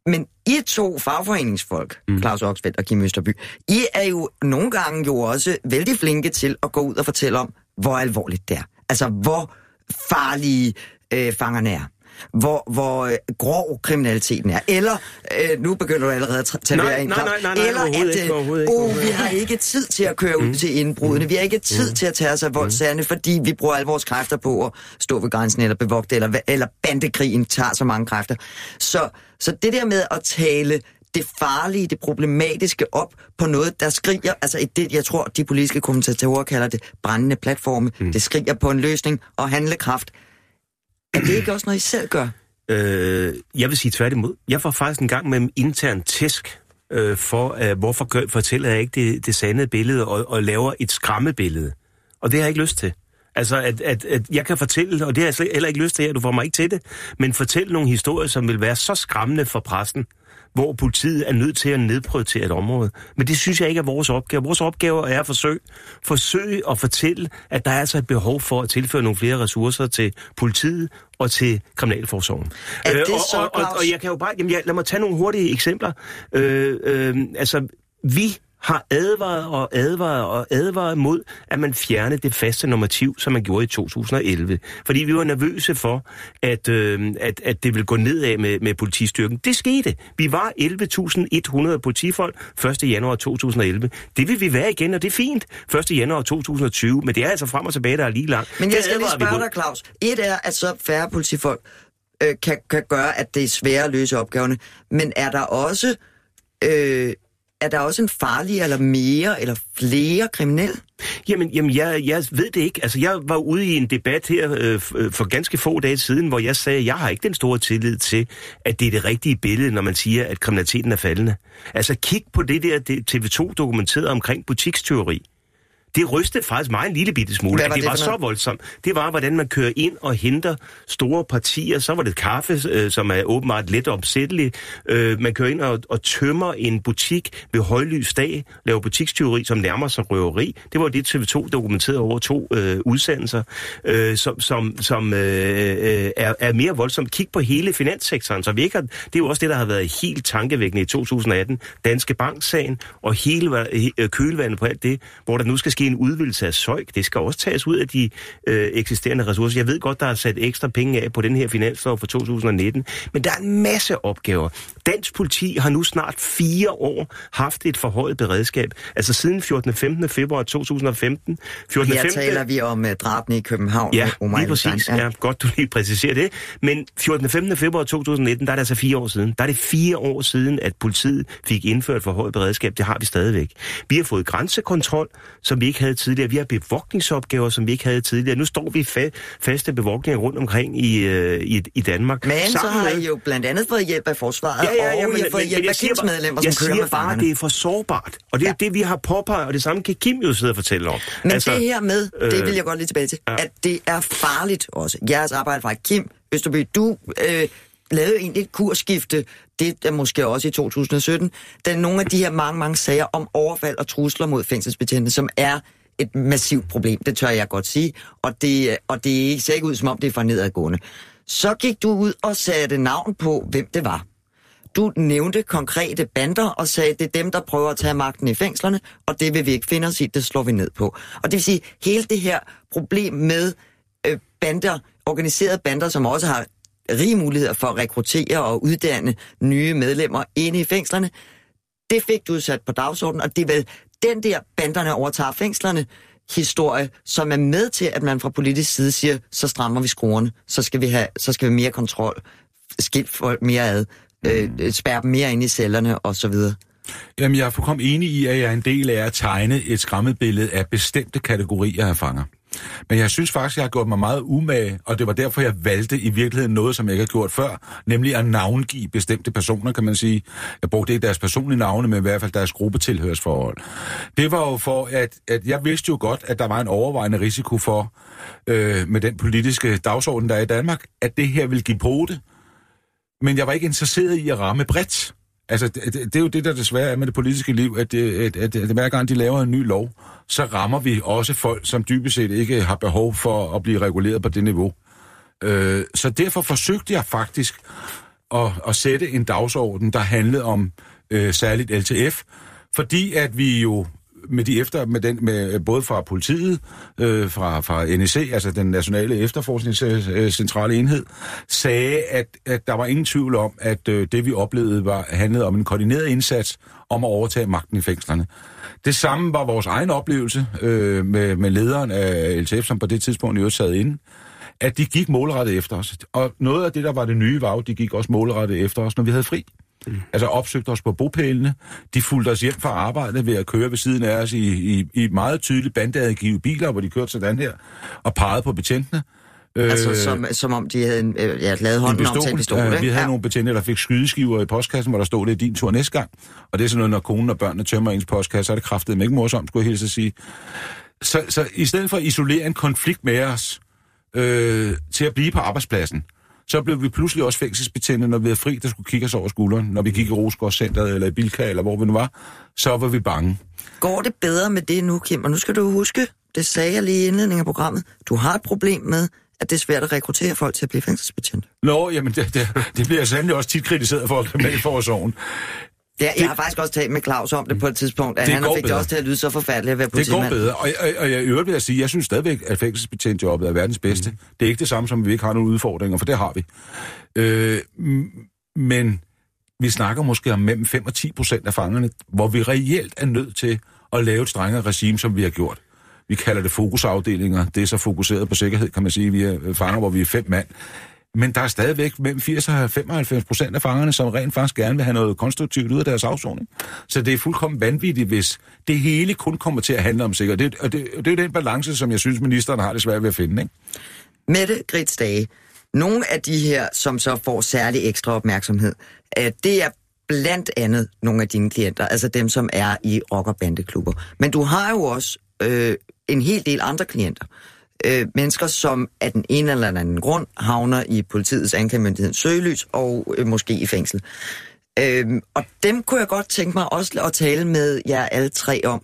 men I to fagforeningsfolk, mm. Claus Oxfeldt og Kim Østerby. I er jo nogle gange jo også vældig flinke til at gå ud og fortælle om, hvor alvorligt det er. Altså, hvor farlige øh, fangerne er. Hvor, hvor øh, grov kriminaliteten er. Eller, øh, nu begynder du allerede at tage Nej, ind, nej, nej, nej, nej, Eller at, øh, ikke, oh, vi har ikke tid til at køre ud Mm. til indbrudene. Vi har ikke tid til at tage os af voldsagerne, fordi vi bruger alle vores kræfter på at stå ved grænsen eller bevogte, eller, eller bandekrigen tager så mange kræfter. Så, så det der med at tale det farlige, det problematiske op på noget, der skriger, altså et det, jeg tror, de politiske kommentatorer kalder det brændende platforme, mm. det skriger på en løsning og handlekraft. Er det ikke også noget, I selv gør? Øh, jeg vil sige tværtimod. Jeg var faktisk en gang med en intern tæsk øh, for, øh, hvorfor gør, fortæller jeg ikke det, det sande billede og, og laver et skræmmebillede. Og det har jeg ikke lyst til. Altså, at, at, at jeg kan fortælle, og det har jeg slet heller ikke lyst til her, du får mig ikke til det, men fortælle nogle historier, som vil være så skræmmende for pressen, hvor politiet er nødt til at nedprioritere et område. Men det synes jeg ikke er vores opgave. Vores opgave er at forsøge, forsøge at fortælle, at der er altså et behov for at tilføre nogle flere ressourcer til politiet og til kriminalforsorgen. Er det og, så, og, og, Claus? og jeg kan jo bare... Jamen, jeg, lad mig tage nogle hurtige eksempler. Øh, øh, altså, vi har advaret og advaret og advaret mod, at man fjernede det faste normativ, som man gjorde i 2011. Fordi vi var nervøse for, at, øh, at, at det ville gå nedad med, med politistyrken. Det skete. Vi var 11.100 politifolk 1. januar 2011. Det vil vi være igen, og det er fint 1. januar 2020. Men det er altså frem og tilbage, der er lige langt. Men jeg Det skal lige spørge dig, Claus. Et er, at så færre politifolk øh, kan, kan gøre, at det er sværere at løse opgaverne. Men er der også... Øh, er der også en farlig eller mere eller flere kriminelle? Jamen, jamen jeg, jeg ved det ikke. Altså, jeg var ude i en debat her øh, øh, for ganske få dage siden, hvor jeg sagde, at jeg har ikke den store tillid til, at det er det rigtige billede, når man siger, at kriminaliteten er faldende. Altså, kig på det der det TV2 dokumenteret omkring butikstyveri. Det rystede faktisk mig en lille bitte smule, at det det var så voldsomt. Det var, hvordan man kører ind og henter store partier. Så var det kaffe, øh, som er åbenbart let opsætteligt. Øh, man kører ind og, og tømmer en butik ved højlys dag, laver butikstyveri, som nærmer sig røveri. Det var det, TV2 dokumenterede over to øh, udsendelser, øh, som, som, som øh, øh, er, er mere voldsomt. Kig på hele finanssektoren, så vi ikke har, det er jo også det, der har været helt tankevækkende i 2018. Danske Bank-sagen og hele øh, kølvandet på alt det, hvor der nu skal ske en udvidelse af søjk. Det skal også tages ud af de øh, eksisterende ressourcer. Jeg ved godt, der er sat ekstra penge af på den her finanslov for 2019, men der er en masse opgaver. Dansk politi har nu snart fire år haft et forhøjet beredskab. Altså siden 14. 15. februar 2015. 14. Her 15. taler vi om uh, drabene i København. Ja, lige præcis. Ja. godt, du lige præciserer det. Men 14. 15. februar 2019, der er det altså fire år siden. Der er det fire år siden, at politiet fik indført forhøjet beredskab. Det har vi stadigvæk. Vi har fået grænsekontrol, som vi ikke havde tidligere. Vi har bevogtningsopgaver, som vi ikke havde tidligere. Nu står vi fa- faste bevogtninger rundt omkring i, øh, i, i Danmark. Men så Sammen har med- I jo blandt andet fået hjælp af forsvaret, Ja, ja, ja, og men, I har fået men, hjælp men af siger, medlemmer, bare, jeg som kører siger med bare, det er for sårbart. Og det er Ja. det, vi har påpeget, og det samme kan Kim jo sidde og fortælle om. Men altså, det her med, det øh, vil jeg godt lige tilbage til, ja. at det er farligt også. Jeres arbejde fra Kim Østerby, du øh, lavede egentlig et kursskifte, det er måske også i 2017, da nogle af de her mange, mange sager om overfald og trusler mod fængselsbetjente, som er et massivt problem, det tør jeg godt sige, og det, og det ser ikke ud som om, det er for nedadgående. Så gik du ud og satte navn på, hvem det var. Du nævnte konkrete bander og sagde, det er dem, der prøver at tage magten i fængslerne, og det vil vi ikke finde os i, det slår vi ned på. Og det vil sige, hele det her problem med øh, bander, organiserede bander, som også har rige muligheder for at rekruttere og uddanne nye medlemmer inde i fængslerne, Det fik du sat på dagsordenen, og det er vel den der, banderne overtager fængslerne, historie, som er med til, at man fra politisk side siger, så strammer vi skruerne, så skal vi have, så skal vi mere kontrol, skilt folk mere ad, øh, spærre dem mere ind i cellerne og så videre. Jamen, jeg er fuldkommen enig i, at jeg er en del af at tegne et skræmmebillede af bestemte kategorier af fanger. Men jeg synes faktisk, jeg har gjort mig meget umage, og det var derfor, jeg valgte i virkeligheden noget, som jeg ikke har gjort før, nemlig at navngive bestemte personer, kan man sige. Jeg brugte ikke deres personlige navne, men i hvert fald deres gruppetilhørsforhold. Det var jo for, at, at jeg vidste jo godt, at der var en overvejende risiko for, øh, med den politiske dagsorden, der er i Danmark, at det her ville give på det. Men jeg var ikke interesseret i at ramme bredt. Altså, det, det er jo det, der desværre er med det politiske liv, at, det, at, at, at hver gang de laver en ny lov, så rammer vi også folk, som dybest set ikke har behov for at blive reguleret på det niveau. Øh, så derfor forsøgte jeg faktisk at, at sætte en dagsorden, der handlede om øh, særligt LTF, fordi at vi jo med de efter med den med både fra politiet øh, fra fra NEC altså den nationale efterforskningscentrale enhed sagde at at der var ingen tvivl om at øh, det vi oplevede var handlede om en koordineret indsats om at overtage magten i fængslerne. Det samme var vores egen oplevelse øh, med med lederen af LTF som på det tidspunkt jo sad inde at de gik målrettet efter os. Og noget af det, der var det nye, var jo, de gik også målrettet efter os, når vi havde fri. Mm. Altså opsøgte os på bopælene. De fulgte os hjem fra arbejde ved at køre ved siden af os i, i, i meget tydeligt bandeadgive biler, hvor de kørte sådan her, og pegede på betjentene. Altså øh, som, som om de havde en, øh, ja, lavet hånden om til en pistol, ja, ikke? Vi havde Ja. nogle betjente, der fik skydeskiver i postkassen, hvor der stod, det er din tur næste gang. Og det er sådan noget, når konen og børnene tømmer ens postkasse, så er det kraftet ikke morsomt, skulle jeg hilse at sige. Så, så i stedet for at isolere en konflikt med os øh, til at blive på arbejdspladsen, så blev vi pludselig også fængselsbetjente, når vi havde fri, der skulle kigge os over skulderen. Når vi gik i Rosgårdscenteret eller i Bilka, eller hvor vi nu var, så var vi bange. Går det bedre med det nu, Kim? Og nu skal du huske, det sagde jeg lige i indledningen af programmet, du har et problem med, at det er svært at rekruttere folk til at blive fængselsbetjent. Nå, jamen, det, det, det bliver jeg sandelig også tit kritiseret for kriminalforsorgen. Ja, jeg har faktisk også talt med Claus om det på et tidspunkt, at Det han fik det bedre. også til at lyde så forfærdeligt at være Det går politimand. bedre, og, og, og jeg øvrigt vil jeg sige, jeg synes stadigvæk, at fængselsbetjentjobbet er verdens bedste. Mm. Det er ikke det samme, som at vi ikke har nogen udfordringer, for det har vi. Øh, men vi snakker måske om mellem 5 og 10 procent af fangerne, hvor vi reelt er nødt til at lave et strengere regime, som vi har gjort. Vi kalder det fokusafdelinger. Det er så fokuseret på sikkerhed, kan man sige. Vi er fanger, hvor vi er fem mand. Men der er stadigvæk mellem 80 og 95 procent af fangerne, som rent faktisk gerne vil have noget konstruktivt ud af deres afsoning. Så det er fuldkommen vanvittigt, hvis det hele kun kommer til at handle om sikkerhed. Det, og det, det er den balance, som jeg synes, ministeren har det svært ved at finde. Ikke? Mette Gritsdage, nogle af de her, som så får særlig ekstra opmærksomhed, øh, det er blandt andet nogle af dine klienter, altså dem, som er i rock- og bandeklubber. Men du har jo også øh, en hel del andre klienter. Øh, mennesker, som af den ene eller anden grund havner i politiets anklagemyndighedens søgelys og øh, måske i fængsel. Øh, og dem kunne jeg godt tænke mig også at tale med jer alle tre om.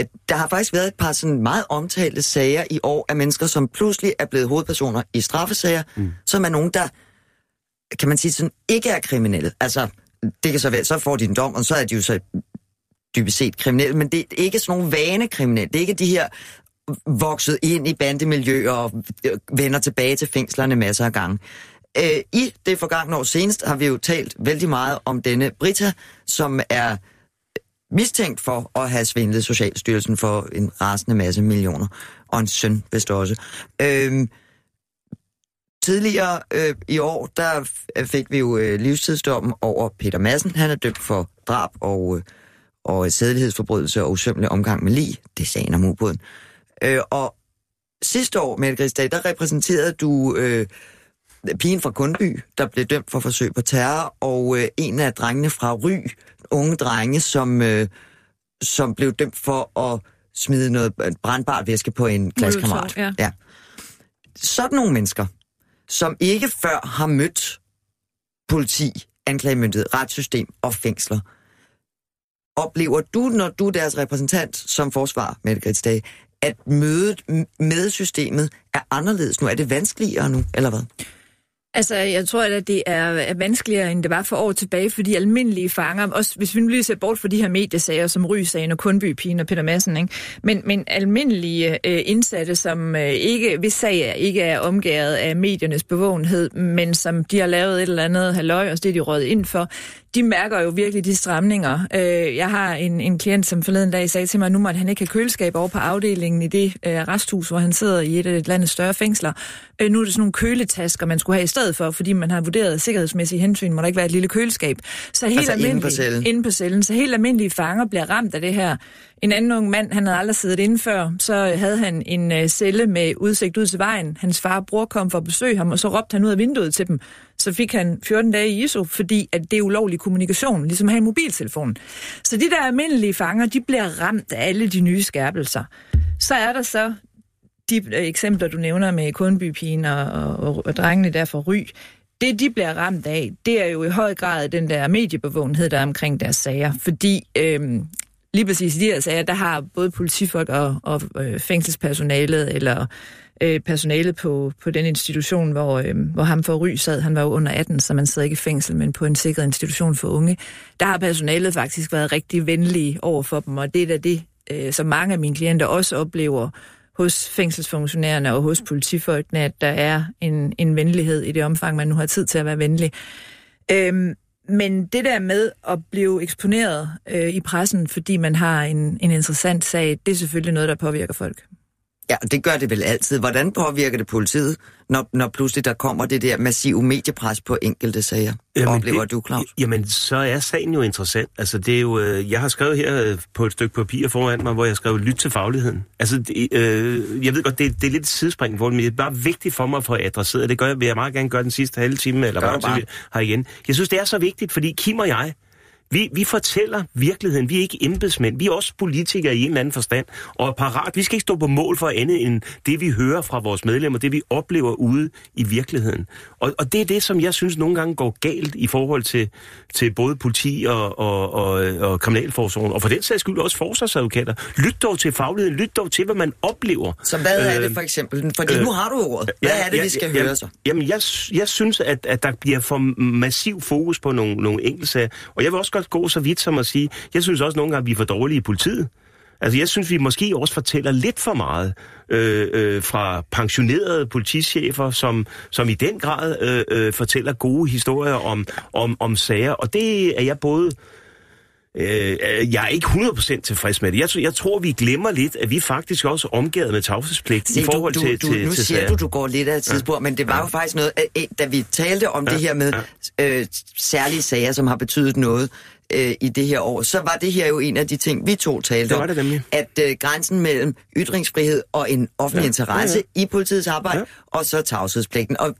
Øh, Der har faktisk været et par sådan meget omtalte sager i år af mennesker, som pludselig er blevet hovedpersoner i straffesager, mm. som er nogen, der, kan man sige sådan, ikke er kriminelle. Altså, det kan så være, så får de en dom, og så er de jo så dybest set kriminelle, men det er ikke sådan nogle vanekriminelle. Det er ikke de her vokset ind i bandemiljøer og øh, vender tilbage til fængslerne masser af gange. Øh, I det forgangne år senest har vi jo talt vældig meget om denne Brita, som er mistænkt for at have svindlet Socialstyrelsen for en rasende masse millioner, og en søn vist også. Øhm, tidligere øh, i år, der fik vi jo øh, livstidsdommen over Peter Madsen. Han er dømt for drab og, øh, og sædelighedsforbrydelse og usømmelig omgang med lig. Det er sagen om ubåden. Øh, og sidste år, Mette Grisdag, der repræsenterede du øh, pigen fra Kundby, der blev dømt for forsøg på terror, og øh, en af drengene fra Ry, unge drenge, som, øh, som blev dømt for at smide noget brandbart væske på en klassekammerat. ja. ja. Sådan nogle mennesker, som ikke før har mødt politi, anklagemyndighed, retssystem og fængsler, oplever du, når du er deres repræsentant som forsvar, Mette Gritsdag, at mødet med systemet er anderledes nu? Er det vanskeligere nu, eller hvad? Altså, jeg tror, at det er, vanskeligere, end det var for år tilbage, fordi almindelige fanger, også hvis vi nu lige ser bort fra de her mediesager, som Rysagen og Kundbypigen og Peter Madsen, ikke? Men, men almindelige øh, indsatte, som øh, ikke, hvis sag ikke er omgæret af mediernes bevågenhed, men som de har lavet et eller andet halvøj, og det er de røget ind for, de mærker jo virkelig de stramninger. Øh, jeg har en, en klient, som forleden dag sagde til mig, at nu måtte han ikke have køleskab over på afdelingen i det øh, resthus, hvor han sidder i et af landets større fængsler. Øh, nu er det sådan nogle køletasker, man skulle have i stedet for, fordi man har vurderet sikkerhedsmæssige hensyn, må der ikke være et lille køleskab. Så helt Altså inde på cellen? Inde på cellen. Så helt almindelige fanger bliver ramt af det her. En anden ung mand, han havde aldrig siddet inde før, så havde han en øh, celle med udsigt ud til vejen. Hans far og bror kom for at besøge ham, og så råbte han ud af vinduet til dem. Så fik han 14 dage i ISO, fordi at det er ulovlig kommunikation, ligesom at have en mobiltelefon. Så de der almindelige fanger, de bliver ramt af alle de nye skærpelser. Så er der så de øh, eksempler, du nævner med Kundbypigen og, og, og drengene der for ry, det de bliver ramt af, det er jo i høj grad den der mediebevågenhed, der er omkring deres sager. Fordi øhm, lige præcis i de her sager, der har både politifolk og, og øh, fængselspersonalet eller øh, personalet på, på den institution, hvor, øh, hvor ham for ry sad, han var jo under 18, så man sad ikke i fængsel, men på en sikret institution for unge. Der har personalet faktisk været rigtig venlige over for dem, og det er da det, øh, som mange af mine klienter også oplever hos fængselsfunktionærerne og hos politifolkene, at der er en, en venlighed i det omfang, man nu har tid til at være venlig. Øhm, men det der med at blive eksponeret øh, i pressen, fordi man har en, en interessant sag, det er selvfølgelig noget, der påvirker folk. Ja, det gør det vel altid. Hvordan påvirker det politiet, når, når pludselig der kommer det der massive mediepres på enkelte sager? Jamen, oplever det, du, Claus? Jamen, så er sagen jo interessant. Altså, det er jo, øh, jeg har skrevet her øh, på et stykke papir foran mig, hvor jeg har skrevet, lyt til fagligheden. Altså, det, øh, jeg ved godt, det, det er lidt sidespring, hvor men det er bare vigtigt for mig at få adresseret. Det gør jeg, vil jeg meget gerne gøre den sidste halve time, eller bare bare. har igen. Jeg synes, det er så vigtigt, fordi Kim og jeg, vi, vi fortæller virkeligheden. Vi er ikke embedsmænd. Vi er også politikere i en eller anden forstand. Og parat. Vi skal ikke stå på mål for andet end det, vi hører fra vores medlemmer. Det, vi oplever ude i virkeligheden. Og, og det er det, som jeg synes nogle gange går galt i forhold til, til både politi og, og, og, og kriminalforsorgen. Og for den sags skyld også forsvarsadvokater. Lyt dog til fagligheden. Lyt dog til, hvad man oplever. Så hvad er det Øh, for eksempel? Fordi nu har du ordet. Hvad er det, vi skal ja, høre så? Jamen, jeg, jeg synes, at, at der bliver for massiv fokus på nogle, nogle enkeltsager. Og jeg vil også godt gå så vidt som at sige, jeg synes også nogle gange, at vi er for dårlige i politiet. Altså, jeg synes, vi måske også fortæller lidt for meget øh, øh, fra pensionerede politichefer, som, som i den grad øh, øh, fortæller gode historier om, om, om sager. Og det er jeg både... Øh, jeg er ikke 100% tilfreds med det. Jeg, jeg tror, vi glemmer lidt, at vi faktisk også er omgivet med tavshedspligt i forhold du, til, du, til, nu til siger sager. du, du går lidt af et tidsspor, men det var jo faktisk noget, da vi talte om det her med øh, særlige sager, som har betydet noget øh, i det her år, så var det her jo en af de ting, vi to talte om. det nemlig. At øh, grænsen mellem ytringsfrihed og en offentlig Ja, interesse ja, i politiets arbejde, Ja. og så tavshedspligten. Og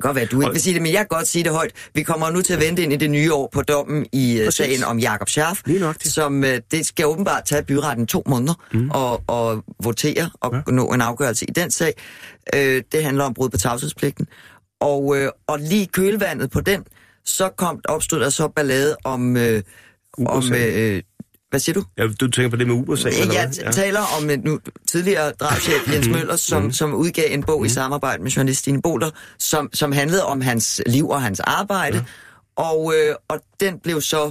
kan godt være, at du ikke vil sige det, men jeg kan godt sige det højt. Vi kommer nu til at vente ind i det nye år på dommen i uh, Præcis. sagen om Jakob Scharf, som uh, det skal åbenbart tage byretten to måneder mm. og, og votere og ja. nå en afgørelse i den sag. Uh, det handler om brud på tavshedspligten. Og, uh, og lige kølvandet på den, så kom, opstod der så ballade om... Uh, om Uber-sagen. Hvad siger du? Ja, du tænker på det med Uber-sagen, eller Jeg hvad? ja. taler om en nu, tidligere drabschef Jens Møller, som, mm. som udgav en bog mm. i samarbejde med journalist Stine Bolter, som, som handlede om hans liv og hans arbejde. Ja. Og, øh, og den blev så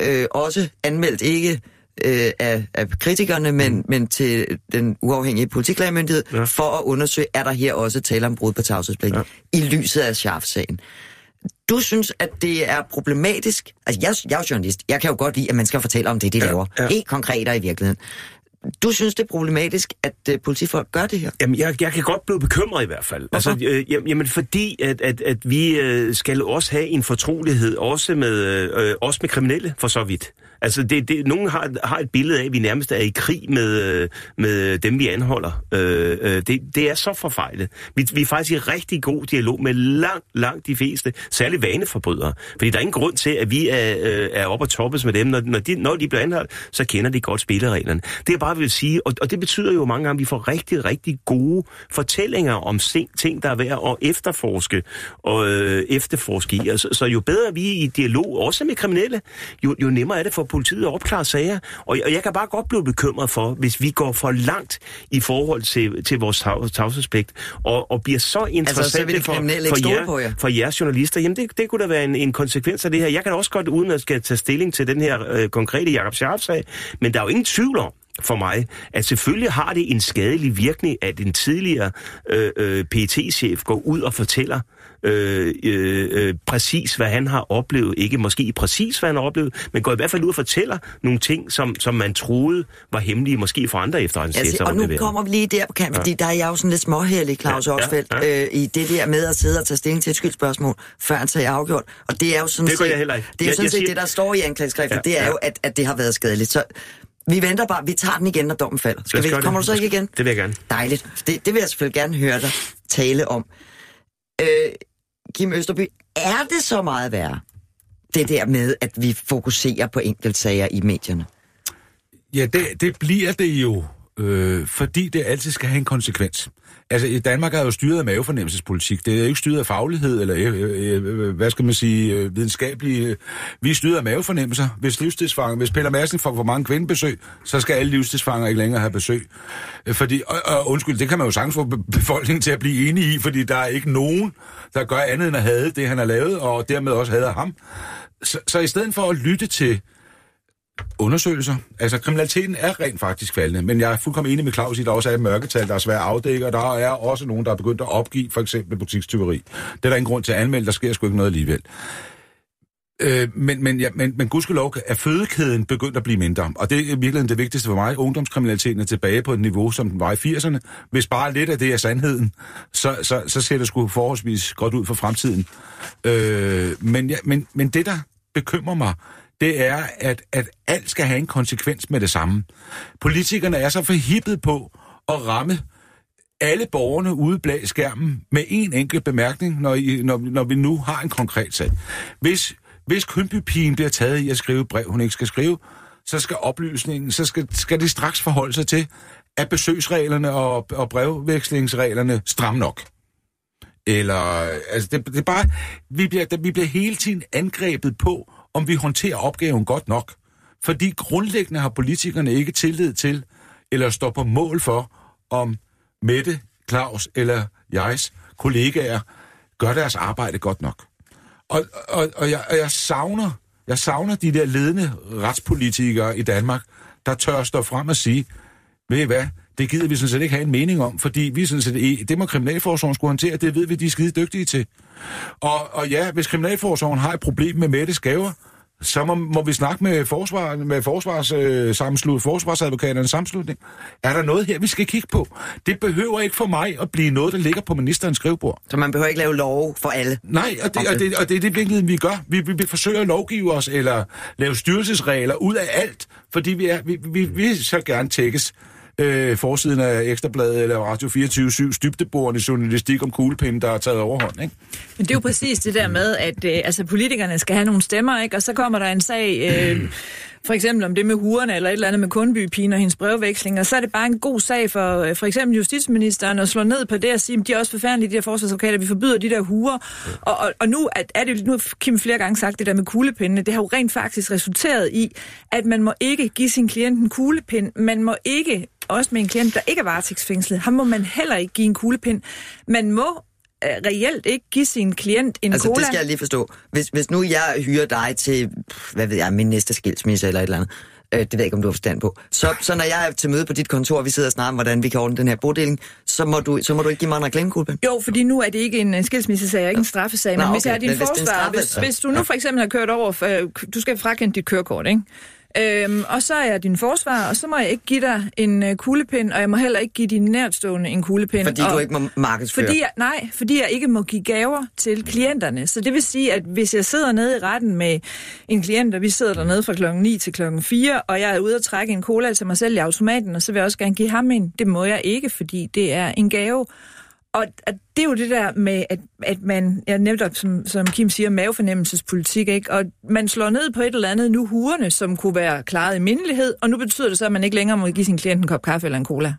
øh, også anmeldt ikke øh, af, af kritikerne, men, mm. men til den uafhængige politiklagemyndighed. Ja. for at undersøge, er der her også tale om brud på tavshedspligten, ja. i lyset af Scharf-sagen. Du synes, at det er problematisk? Altså, jeg, jeg er jo journalist. Jeg kan jo godt lide, at man skal fortælle om det, de ja, laver. Ja. Helt konkret og i virkeligheden. Du synes, det er problematisk, at uh, politifolk gør det her? Jamen, jeg, jeg kan godt blive bekymret i hvert fald. Altså, øh, jam- jamen, fordi at, at, at vi øh, skal også have en fortrolighed, også med, øh, også med kriminelle, for så vidt. Altså, det, det, nogen har, har et billede af, at vi nærmest er i krig med, øh, med dem, vi anholder. Øh, øh, det, det er så forfejlet. Vi, vi er faktisk i rigtig god dialog med langt, langt de fleste, særligt vaneforbrydere. Fordi der er ingen grund til, at vi er, øh, er oppe og toppes med dem. Når, når, de, når de bliver anholdt, så kender de godt spillereglerne. Det jeg bare vil sige, og, og det betyder jo mange gange, at vi får rigtig, rigtig gode fortællinger om ting, ting der er værd at efterforske og øh, efterforske i. Altså, så jo bedre vi er i dialog, også med kriminelle, jo, jo nemmere er det for politiet at opklare sager. Og, og jeg kan bare godt blive bekymret for, hvis vi går for langt i forhold til, til vores tav- tavshedspligt, og, og bliver så interessante vil de for, for, jer, på jer? for jeres journalister, jamen det, det kunne da være en, en konsekvens af det her. Jeg kan også godt, uden at skal tage stilling til den her øh, konkrete Jakob Scharf-sag, men der er jo ingen tvivl om, for mig, at selvfølgelig har det en skadelig virkning, at en tidligere øh, øh, PET-chef går ud og fortæller øh, øh, øh, præcis, hvad han har oplevet. Ikke måske præcis, hvad han har oplevet, men går i hvert fald ud og fortæller nogle ting, som, som man troede var hemmelige, måske for andre efterretningstjenester. Altså, og nu kommer vi lige der på kant, fordi der er jeg jo sådan lidt småhærlig, Claus Ja, ja, ja, ja. ja, Øh, i det der med at sidde og tage stilling til et skyldspørgsmål, før han tager afgjort. Og det er jo sådan Det set, jeg heller ikke. Det er jo Jeg- sådan jeg set siger- det, der står i anklageskriften, Ja, ja, det er ja. jo, at, at det har været skadeligt. Så vi venter bare, vi tager den igen, når dommen falder. Skal vi, gøre det. kommer du så ikke igen? Det vil jeg gerne. Dejligt. Det, det vil jeg selvfølgelig gerne høre dig tale om. Øh, Kim Østerby, er det så meget værre, det der med, at vi fokuserer på enkeltsager i medierne? Ja, det, det bliver det jo, øh, fordi det altid skal have en konsekvens. Altså, i Danmark er jo styret af mavefornemmelsespolitik. Det er jo ikke styret af faglighed, eller øh, øh, øh, øh hvad skal man sige, øh, videnskabelige... Øh. Vi er styret af mavefornemmelser. Hvis livstidsfanger, hvis Peter Madsen får for mange kvindebesøg, så skal alle livstidsfanger ikke længere have besøg. Fordi, og, og undskyld, det kan man jo sagtens få befolkningen til at blive enige i, fordi der er ikke nogen, der gør andet end at have det, han har lavet, og dermed også hader ham. Så, så i stedet for at lytte til undersøgelser. Altså, kriminaliteten er rent faktisk faldende, men jeg er fuldkommen enig med Claus i, at der også er et mørketal, der er svært at afdække, og der er også nogen, der er begyndt at opgive for eksempel butikstyveri. Det er der ingen grund til at anmelde, der sker sgu ikke noget alligevel. Øh, men, men, ja, men, men gudskelov er fødekæden begyndt at blive mindre, og det er virkelig det vigtigste for mig. Ungdomskriminaliteten er tilbage på et niveau, som den var i 80'erne. Hvis bare lidt af det er sandheden, så, så, så ser det sgu forholdsvis godt ud for fremtiden. Øh, men, ja, men, men det, der bekymrer mig, det er, at, at alt skal have en konsekvens med det samme. Politikerne er så forhippet på at ramme alle borgerne ude bag skærmen med en enkelt bemærkning, når, I, når, når vi nu har en konkret sag. Hvis, hvis kønbypigen bliver taget i at skrive et brev, hun ikke skal skrive, så skal oplysningen, så skal, skal det straks forholde sig til, at besøgsreglerne og, og brevvekslingsreglerne stram nok. Eller, altså, det, det er bare, vi bliver, vi bliver hele tiden angrebet på, om vi håndterer opgaven godt nok. Fordi grundlæggende har politikerne ikke tillid til, eller står på mål for, om Mette, Claus eller jegs kollegaer gør deres arbejde godt nok. Og, og, og, jeg, og jeg, savner, jeg savner de der ledende retspolitikere i Danmark, der tør stå frem og sige, ved I hvad, det gider vi sådan set ikke have en mening om, fordi vi sådan set, det må Kriminalforsorgen skulle håndtere, det ved vi, de er skide dygtige til. Og, og ja, hvis Kriminalforsorgen har et problem med Mettes gaver, så må, må vi snakke med, forsvar, med forsvars, øh, samslut, forsvarsadvokaternes samslutning. Er der noget her, vi skal kigge på? Det behøver ikke for mig at blive noget, der ligger på ministerens skrivebord. Så man behøver ikke lave love for alle. Nej, og det, og det, og det er det virkeligheden, vi gør. Vi, vi, vi forsøger at lovgive os, eller lave styrelsesregler ud af alt, fordi vi, er, vi, vi, vi så gerne tækkes øh, forsiden af Ekstrabladet eller Radio 24 dybdeborende journalistik om kuglepinden, der er taget overhånd, ikke? Men det er jo præcis det der med, at øh, altså, politikerne skal have nogle stemmer, ikke? og så kommer der en sag, øh, for eksempel om det med hurene, eller et eller andet med Kundbypigen og hendes brevveksling, og så er det bare en god sag for øh, for eksempel justitsministeren at slå ned på det og sige, at de er også forfærdelige, de der forsvarsadvokater, vi forbyder de der hurer. Og, og, og nu er, er det, nu har Kim flere gange sagt det der med kuglepindene, det har jo rent faktisk resulteret i, at man må ikke give sin klient en kuglepind, man må ikke også med en klient, der ikke er varetægtsfængslet, ham må man heller ikke give en kuglepind. Man må reelt ikke give sin klient en Altså, cola. det skal jeg lige forstå. Hvis, hvis nu jeg hyrer dig til, hvad ved jeg, min næste skilsmisse eller et eller andet, øh, det ved jeg ikke, om du har forstand på. Så, så når jeg er til møde på dit kontor, og vi sidder og snakker om, hvordan vi kan ordne den her bodeling, så må du, så må du ikke give mig en reklamekuglepen. Jo, fordi nu er det ikke en øh, skilsmissesag, ikke en straffesag, Nå, men hvis okay, jeg er din men hvis hvis, hvis du nu for eksempel har kørt over, øh, du skal frakende dit kørekort, ikke? Øhm, og så er jeg din forsvar, og så må jeg ikke give dig en øh, kuglepind, og jeg må heller ikke give din nærtstående en kuglepind. Fordi og, du ikke må markedsføre. Fordi jeg, nej, fordi jeg ikke må give gaver til klienterne. Så det vil sige, at hvis jeg sidder nede i retten med en klient, og vi sidder dernede fra klokken 9 til klokken 4, og jeg er ude og trække en cola til mig selv i automaten, og så vil jeg også gerne give ham en. Det må jeg ikke, fordi det er en gave. Og at det er jo det der med, at, at man, jeg netop, som, som Kim siger, mavefornemmelsespolitik, ikke? og man slår ned på et eller andet nu hurene, som kunne være klaret i mindelighed, og nu betyder det så, at man ikke længere må give sin klient en kop kaffe eller en cola.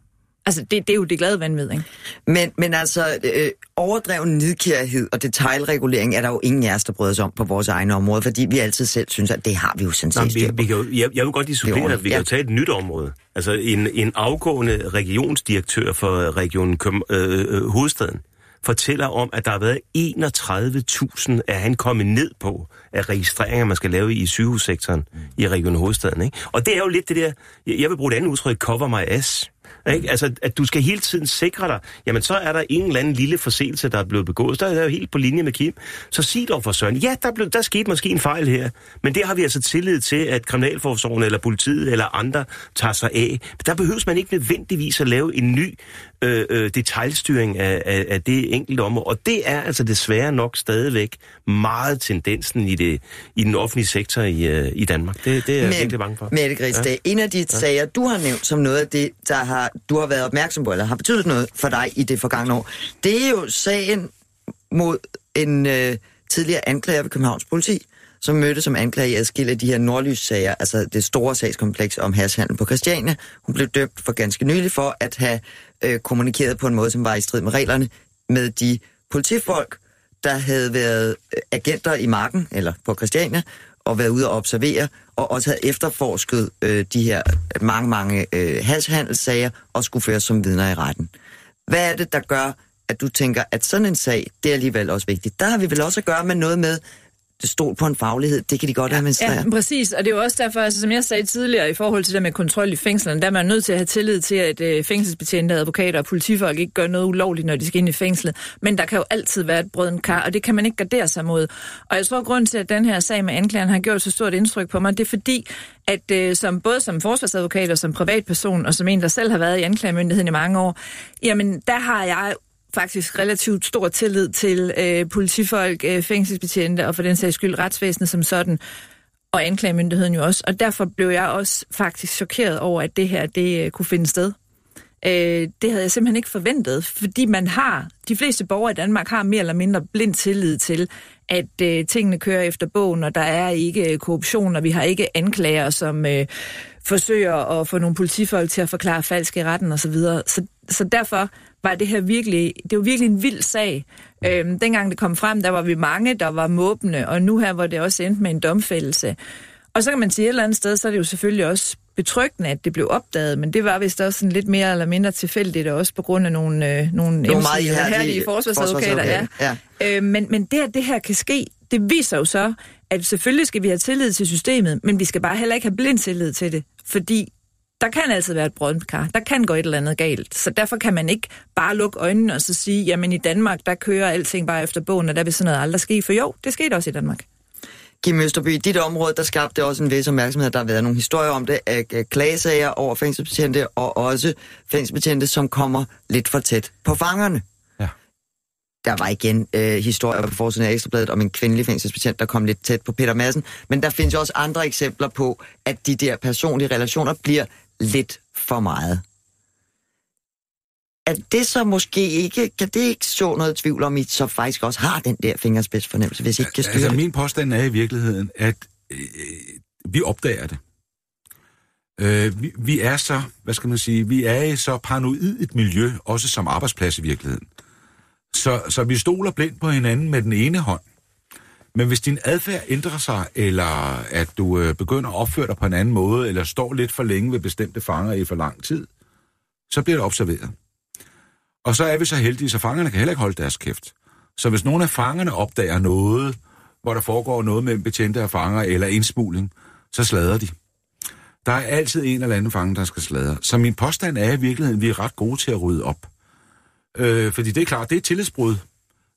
Altså, det, det er jo det glade vanvid, ikke? Men, men altså, øh, overdreven nidkærhed og detaljregulering er der jo ingen af os, der bryder sig om på vores egne område, fordi vi altid selv synes, at det har vi jo sådan set vi, vi kan jo, jeg, jeg vil godt lige supplere, at vi kan ja. jo tage et nyt område. Altså en, en afgående regionsdirektør for regionen Køm, øh, øh, Hovedstaden fortæller om, at der har været 31.000, er han kommet ned på, af registreringer, man skal lave i sygehussektoren mm. i Region Hovedstaden. Ikke? Og det er jo lidt det der, jeg vil bruge et andet udtryk, cover my ass. Ikke? Altså, at du skal hele tiden sikre dig, jamen så er der en eller anden lille forseelse, der er blevet begået. Der er jo helt på linje med Kim. Så sig dog for Søren, ja, der, blev, der skete måske en fejl her, men det har vi altså tillid til, at Kriminalforsorgen eller politiet eller andre tager sig af. Der behøves man ikke nødvendigvis at lave en ny øh, øh, detaljstyring af, af, af det enkelte område. Og det er altså desværre nok stadigvæk meget tendensen i, det, i den offentlige sektor i, øh, i Danmark. Det, det er jeg virkelig bange for. Mette Gris, ja. en af de ja. sager, du har nævnt som noget af det, der har, du har været opmærksom på, eller har betydet noget for dig i det forgangne år, det er jo sagen mod en øh, tidligere anklager ved Københavns politi, som mødte som anklager i adskille af de her nordlyssager, altså det store sagskompleks om hashandel på Christiania. Hun blev dømt for ganske nylig for at have øh, kommunikeret på en måde, som var i strid med reglerne med de politifolk, der havde været øh, agenter i marken, eller på Christiania, og været ude og observere, og også havde efterforsket øh, de her mange, mange øh, hashandelssager, og skulle føres som vidner i retten. Hvad er det, der gør, at du tænker, at sådan en sag, det er alligevel også vigtigt? Der har vi vel også at gøre med noget med, stol på en faglighed, det kan de godt ja, administrere. Ja, præcis, og det er jo også derfor, altså, som jeg sagde tidligere, i forhold til det med kontrol i fængslerne, der er man nødt til at have tillid til, at øh, fængselsbetjente, advokater og politifolk ikke gør noget ulovligt, når de skal ind i fængslet. Men der kan jo altid være et brøden kar, og det kan man ikke gardere sig mod. Og jeg tror, at grunden til, at den her sag med anklageren har gjort så stort indtryk på mig, det er fordi, at øh, som, både som forsvarsadvokat og som privatperson, og som en, der selv har været i anklagemyndigheden i mange år, jamen der har jeg faktisk relativt stor tillid til øh, politifolk, øh, fængselsbetjente og for den sags skyld retsvæsenet som sådan, og anklagemyndigheden jo også. Og derfor blev jeg også faktisk chokeret over, at det her det øh, kunne finde sted. Øh, det havde jeg simpelthen ikke forventet, fordi man har, de fleste borgere i Danmark har mere eller mindre blind tillid til, at øh, tingene kører efter bogen, og der er ikke øh, korruption, og vi har ikke anklager, som øh, forsøger at få nogle politifolk til at forklare falsk i retten osv. Så, så, så derfor var det her virkelig, det var virkelig en vild sag. Øhm, dengang det kom frem, der var vi mange, der var måbende, og nu her, hvor det også endte med en domfældelse. Og så kan man sige, et eller andet sted, så er det jo selvfølgelig også betryggende, at det blev opdaget, men det var vist også sådan lidt mere eller mindre tilfældigt, og også på grund af nogle, øh, nogle, nogle meget herlige forsvarsadvokater. Ja. ja. Øh, men, men det, at det her kan ske, det viser jo så, at selvfølgelig skal vi have tillid til systemet, men vi skal bare heller ikke have blind tillid til det, fordi der kan altid være et brødent kar. Der kan gå et eller andet galt. Så derfor kan man ikke bare lukke øjnene og så sige, jamen i Danmark, der kører alting bare efter bogen, og der vil sådan noget aldrig ske. For jo, det skete også i Danmark. Kim Østerby, dit område, der skabte også en vis opmærksomhed. Der har været nogle historier om det af klagesager over fængselsbetjente, og også fængselsbetjente, som kommer lidt for tæt på fangerne. Ja. Der var igen øh, historier på forsiden af Ekstrabladet om en kvindelig fængselsbetjent, der kom lidt tæt på Peter Madsen. Men der findes også andre eksempler på, at de der personlige relationer bliver lidt for meget. Er det så måske ikke, kan det ikke så noget tvivl om, at I så faktisk også har den der fingerspidsfornemmelse, hvis I ikke kan styre altså, det? min påstand er i virkeligheden, at øh, vi opdager det. Øh, vi, vi er så, hvad skal man sige, vi er i så paranoid et miljø, også som arbejdsplads i virkeligheden. Så, så vi stoler blindt på hinanden med den ene hånd, men hvis din adfærd ændrer sig, eller at du øh, begynder at opføre dig på en anden måde, eller står lidt for længe ved bestemte fanger i for lang tid, så bliver det observeret. Og så er vi så heldige, så fangerne kan heller ikke holde deres kæft. Så hvis nogle af fangerne opdager noget, hvor der foregår noget med betjente af fanger eller indsmugling, så slader de. Der er altid en eller anden fange, der skal sladre. Så min påstand er i virkeligheden, at vi er ret gode til at rydde op. Øh, fordi det er klart, det er tillidsbrud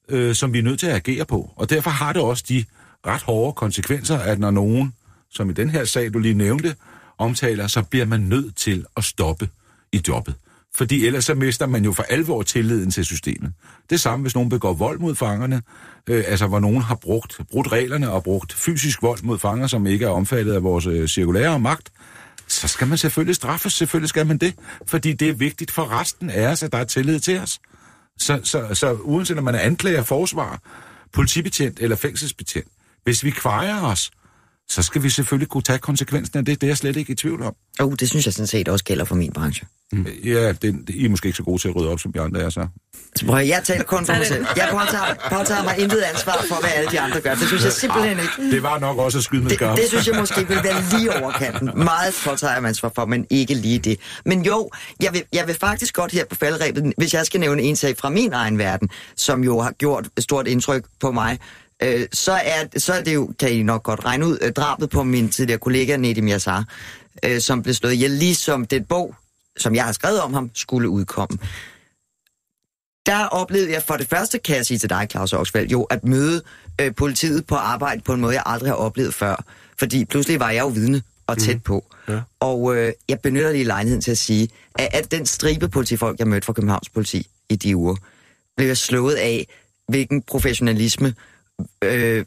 øh, som vi er nødt til at agere på. Og derfor har det også de ret hårde konsekvenser, at når nogen, som i den her sag, du lige nævnte, omtaler, så bliver man nødt til at stoppe i jobbet. Fordi ellers så mister man jo for alvor tilliden til systemet. Det samme, hvis nogen begår vold mod fangerne, øh, altså hvor nogen har brugt, brugt reglerne og brugt fysisk vold mod fanger, som ikke er omfattet af vores øh, cirkulære magt, så skal man selvfølgelig straffes, selvfølgelig skal man det, fordi det er vigtigt for resten af os, at der er tillid til os. Så, så, så uanset om man er anklager, forsvar, politibetjent eller fængselsbetjent, hvis vi kvejer os, så skal vi selvfølgelig kunne tage konsekvensen af det. Det er jeg slet ikke i tvivl om. Oh, det synes jeg sådan set også gælder for min branche. Mm. Ja, det, I er måske ikke så gode til at rydde op, som de andre er så. Prøv, jeg taler kun for mig selv. Jeg påtager, påtager mig intet ansvar for, hvad alle de andre gør. Det synes jeg simpelthen ikke. Det var nok også at skyde med Det, skarpt. det synes jeg måske vil være lige over kanten. Meget påtager mig ansvar for, men ikke lige det. Men jo, jeg vil, jeg vil faktisk godt her på faldrebet, hvis jeg skal nævne en sag fra min egen verden, som jo har gjort et stort indtryk på mig, øh, så, er, så er det jo, kan I nok godt regne ud, øh, drabet på min tidligere kollega Nedim Yassar, øh, som blev slået ihjel, ligesom den bog, som jeg har skrevet om ham, skulle udkomme. Der oplevede jeg for det første, kan jeg sige til dig, Claus Oxfeldt, jo at møde øh, politiet på arbejde på en måde, jeg aldrig har oplevet før. Fordi pludselig var jeg jo vidne og tæt på. Ja. Og øh, jeg benytter lige lejligheden til at sige, at, at den stribe politifolk, jeg mødte fra Københavns politi i de uger, blev jeg slået af, hvilken professionalisme, øh,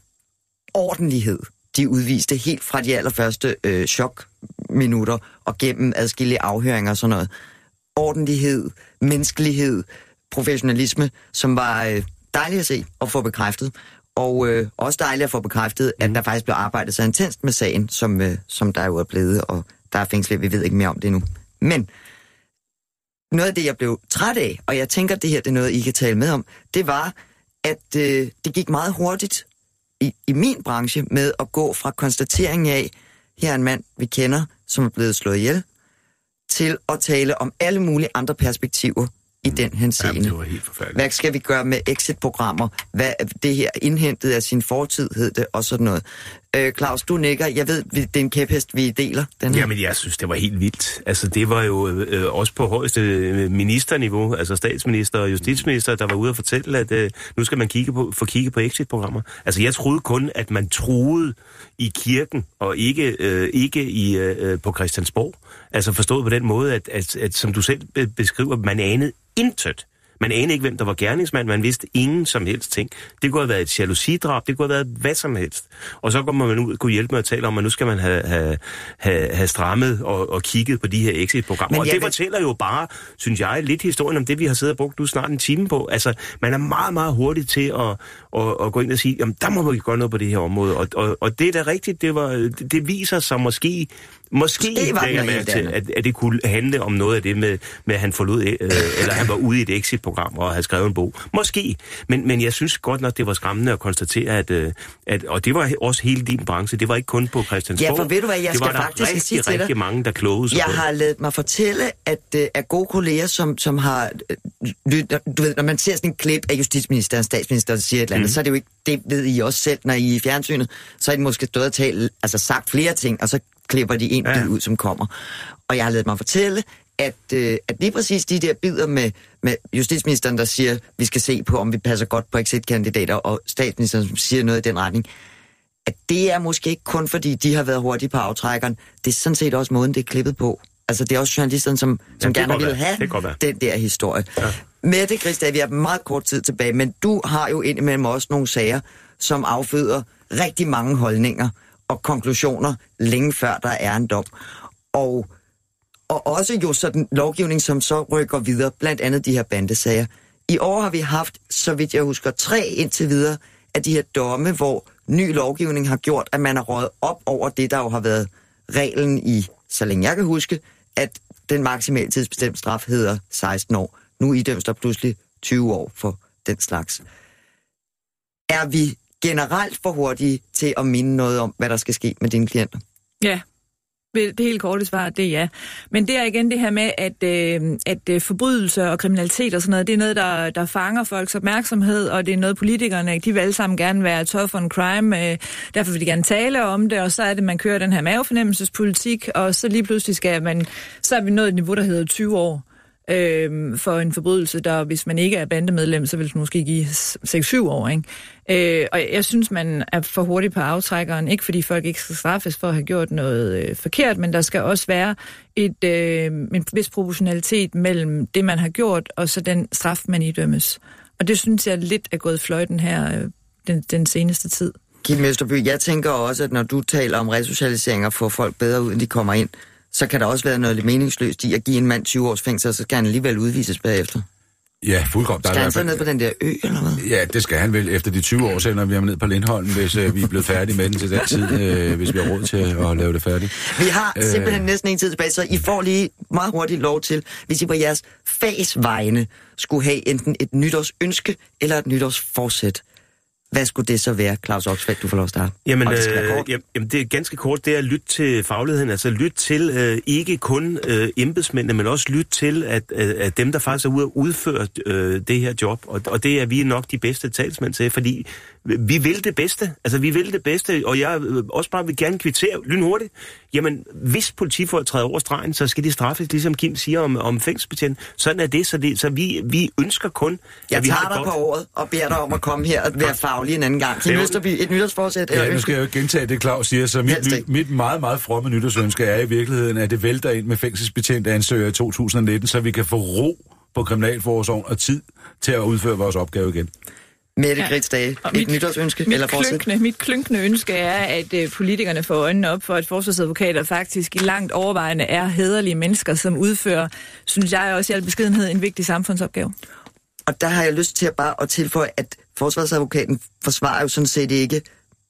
ordentlighed, de udviste helt fra de allerførste øh, chokminutter og gennem adskillige afhøringer og sådan noget. Ordentlighed, menneskelighed, professionalisme, som var øh, dejligt at se og få bekræftet. Og øh, også dejligt at få bekræftet, at der faktisk blev arbejdet så intenst med sagen, som, øh, som der jo er blevet, og der er fængslet, vi ved ikke mere om det nu. Men noget af det, jeg blev træt af, og jeg tænker, at det her det er noget, I kan tale med om, det var, at øh, det gik meget hurtigt i, i min branche med at gå fra konstatering af, her er en mand, vi kender, som er blevet slået ihjel, til at tale om alle mulige andre perspektiver i den Jamen, henseende. det var helt forfærdeligt. Hvad skal vi gøre med exit-programmer? Hvad det her indhentet af sin fortid, hed det, og sådan noget. Øh, Claus, du nikker. Jeg ved, det er en kæphest, vi deler. Den her. Jamen, jeg synes, det var helt vildt. Altså, det var jo øh, også på højeste øh, ministerniveau, altså statsminister og justitsminister, der var ude og fortælle, at øh, nu skal man kigge på, få kigge på exit-programmer. Altså, jeg troede kun, at man troede i kirken, og ikke, øh, ikke i, øh, øh på Christiansborg. Altså, forstået på den måde, at, at, at som du selv beskriver, man anede intet. Man anede ikke, hvem der var gerningsmand. Man vidste ingen som helst ting. Det kunne have været et jalousidrab. Det kunne have været hvad som helst. Og så kommer man ud og kunne hjælpe med at tale om, at nu skal man have, have, have, have strammet og, og kigget på de her exit-programmer. Og det vil- fortæller jo bare, synes jeg, lidt historien om det, vi har siddet og brugt nu snart en time på. Altså, man er meget, meget hurtig til at, at, at gå ind og sige, jamen, der må vi gøre noget på det her område. Og, og, og det er da rigtigt, det, var, det, det viser sig måske, måske var det lægger noget mærke til, at, at det kunne handle om noget af det med, med at han forlod, øh, eller han var ude i et exit-program og havde skrevet en bog. Måske, men, men jeg synes godt nok, det var skræmmende at konstatere, at, øh, at og det var også hele din branche, det var ikke kun på Christiansborg. Ja, for ved du hvad, jeg det var skal faktisk rigtig, sige til dig- mange, der klogede sig Jeg på. har lavet mig fortælle, at øh, af gode kolleger, som, som har... Øh, du ved, når man ser sådan en klip af justitsministeren, statsministeren, siger et eller andet, mm. så er det jo ikke... Det ved I også selv, når I er i fjernsynet. Så er de måske stået og talt, altså sagt flere ting, og så klipper de en Ja. bid ud, som kommer. Og jeg har lavet mig fortælle, at, øh, at lige præcis de der bidder med, med justitsministeren, der siger, vi skal se på, om vi passer godt på exit-kandidater, og statsministeren, som siger noget i den retning, at det er måske ikke kun fordi, de har været hurtige på aftrækkeren. Det er sådan set også måden, det er klippet på. Altså, det er også journalisterne, som, som kan gerne vil have Det den der historie. Ja. Mette Christa, vi har meget kort tid tilbage, men du har jo indimellem også nogle sager, som afføder rigtig mange holdninger og konklusioner længe før der er en dom. Og, og også jo sådan lovgivning, som så rykker videre, blandt andet de her bandesager. I år har vi haft, så vidt jeg husker, tre indtil videre af de her domme, hvor ny lovgivning har gjort, at man har røget op over det, der jo har været reglen i, så længe jeg kan huske, at den maksimale tidsbestemte straf hedder 16 år. Nu idømmes der pludselig 20 år for den slags. Er vi generelt for hurtige til at minde noget om, hvad der skal ske med dine klienter? Ja, det helt korte svar, det er ja. Men det er igen det her med, at, øh, at øh, forbrydelser og kriminalitet og sådan noget, det er noget, der, der fanger folks opmærksomhed, og det er noget, politikerne, de vil alle sammen gerne være tough on crime, øh, derfor vil de gerne tale om det, og så er det, man kører den her mavefornemmelsespolitik, og så lige pludselig skal man, så er vi nået et niveau, der hedder 20 år øh, for en forbrydelse, der hvis man ikke er bandemedlem, så vil det måske give 6-7 år. Ikke? Øh, og jeg synes, man er for hurtig på aftrækkeren, ikke fordi folk ikke skal straffes for at have gjort noget øh, forkert, men der skal også være et, øh, en vis proportionalitet mellem det, man har gjort, og så den straf, man idømmes. Og det synes jeg lidt er gået fløjten her øh, den, den seneste tid. Kim Østerby, jeg tænker også, at når du taler om resocialisering og få folk bedre ud, end de kommer ind, så kan der også være noget lidt meningsløst i at give en mand 20 års fængsel, og så skal han alligevel udvises bagefter. Ja, fuldkommen. Der er Skal han så ned på den der ø, eller hvad? Ja, det skal han vel. Efter de 20 år sender vi ham ned på Lindholm, hvis øh, vi er blevet færdige med den til den tid, øh, hvis vi har råd til at lave det færdigt. Vi har Øh. simpelthen næsten ingen tid tilbage, så I får lige meget hurtigt lov til, hvis I på jeres fags vegne skulle have enten et nytårsønske eller et nytårsforsæt. Hvad skulle det så være, Claus Oxfeldt, du får lov at starte? Jamen, det øh, jamen, det er ganske kort. Det er at lytte til fagligheden. Altså lytte til øh, ikke kun øh, embedsmændene, men også lytte til, at, at, at dem, der faktisk er ude og udføre øh, det her job, og, og det er vi nok de bedste talsmænd til, fordi vi vil det bedste. Altså, vi vil det bedste, og jeg øh, også bare vil gerne kvittere lynhurtigt. Jamen, hvis politifolk træder over stregen, så skal de straffes, ligesom Kim siger om, om fængselsbetjent. Sådan er det, så, det, så vi, vi ønsker kun, Jeg at vi tager har dig et på godt... året og beder dig om at komme her og være faglig en anden gang. Kim Østerby, et nytårsforsæt Ja, nu skal jeg jo ikke gentage det, Claus siger, så mit, ny, mit meget, meget fromme nytårsønske er i virkeligheden, at det vælter ind med fængselsbetjente ansøgere i 2019, så vi kan få ro på Kriminalforsorgen og tid til at udføre vores opgave igen. Mette Ja. Grits Dage, Og et mit- nytårsønske Mit eller forsæt? klynkende, mit klynkende ønske er, at øh, politikerne får øjnene op for, at forsvarsadvokater faktisk i langt overvejende er hederlige mennesker, som udfører, synes jeg også i al beskedenhed, en vigtig samfundsopgave. Og der har jeg lyst til at bare at tilføje, at forsvarsadvokaten forsvarer jo sådan set ikke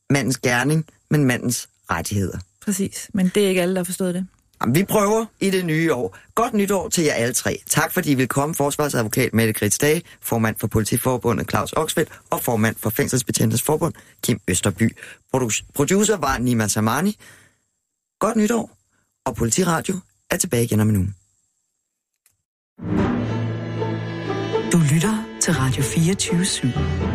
mandens gerning, men mandens rettigheder. Præcis. Men det er ikke alle, der har forstået det. Jamen, vi prøver i det nye år. Godt nytår til jer alle tre. Tak fordi I vil komme, forsvarsadvokat Mette Grits Dage, formand for Politiforbundet Claus Oxfeldt og formand for Fængselsbetjentes Forbund Kim Østerby. Produ- producer var Nima Samani. Godt nytår, og Politiradio er tilbage igen om en uge. Du lytter til Radio 24 /7.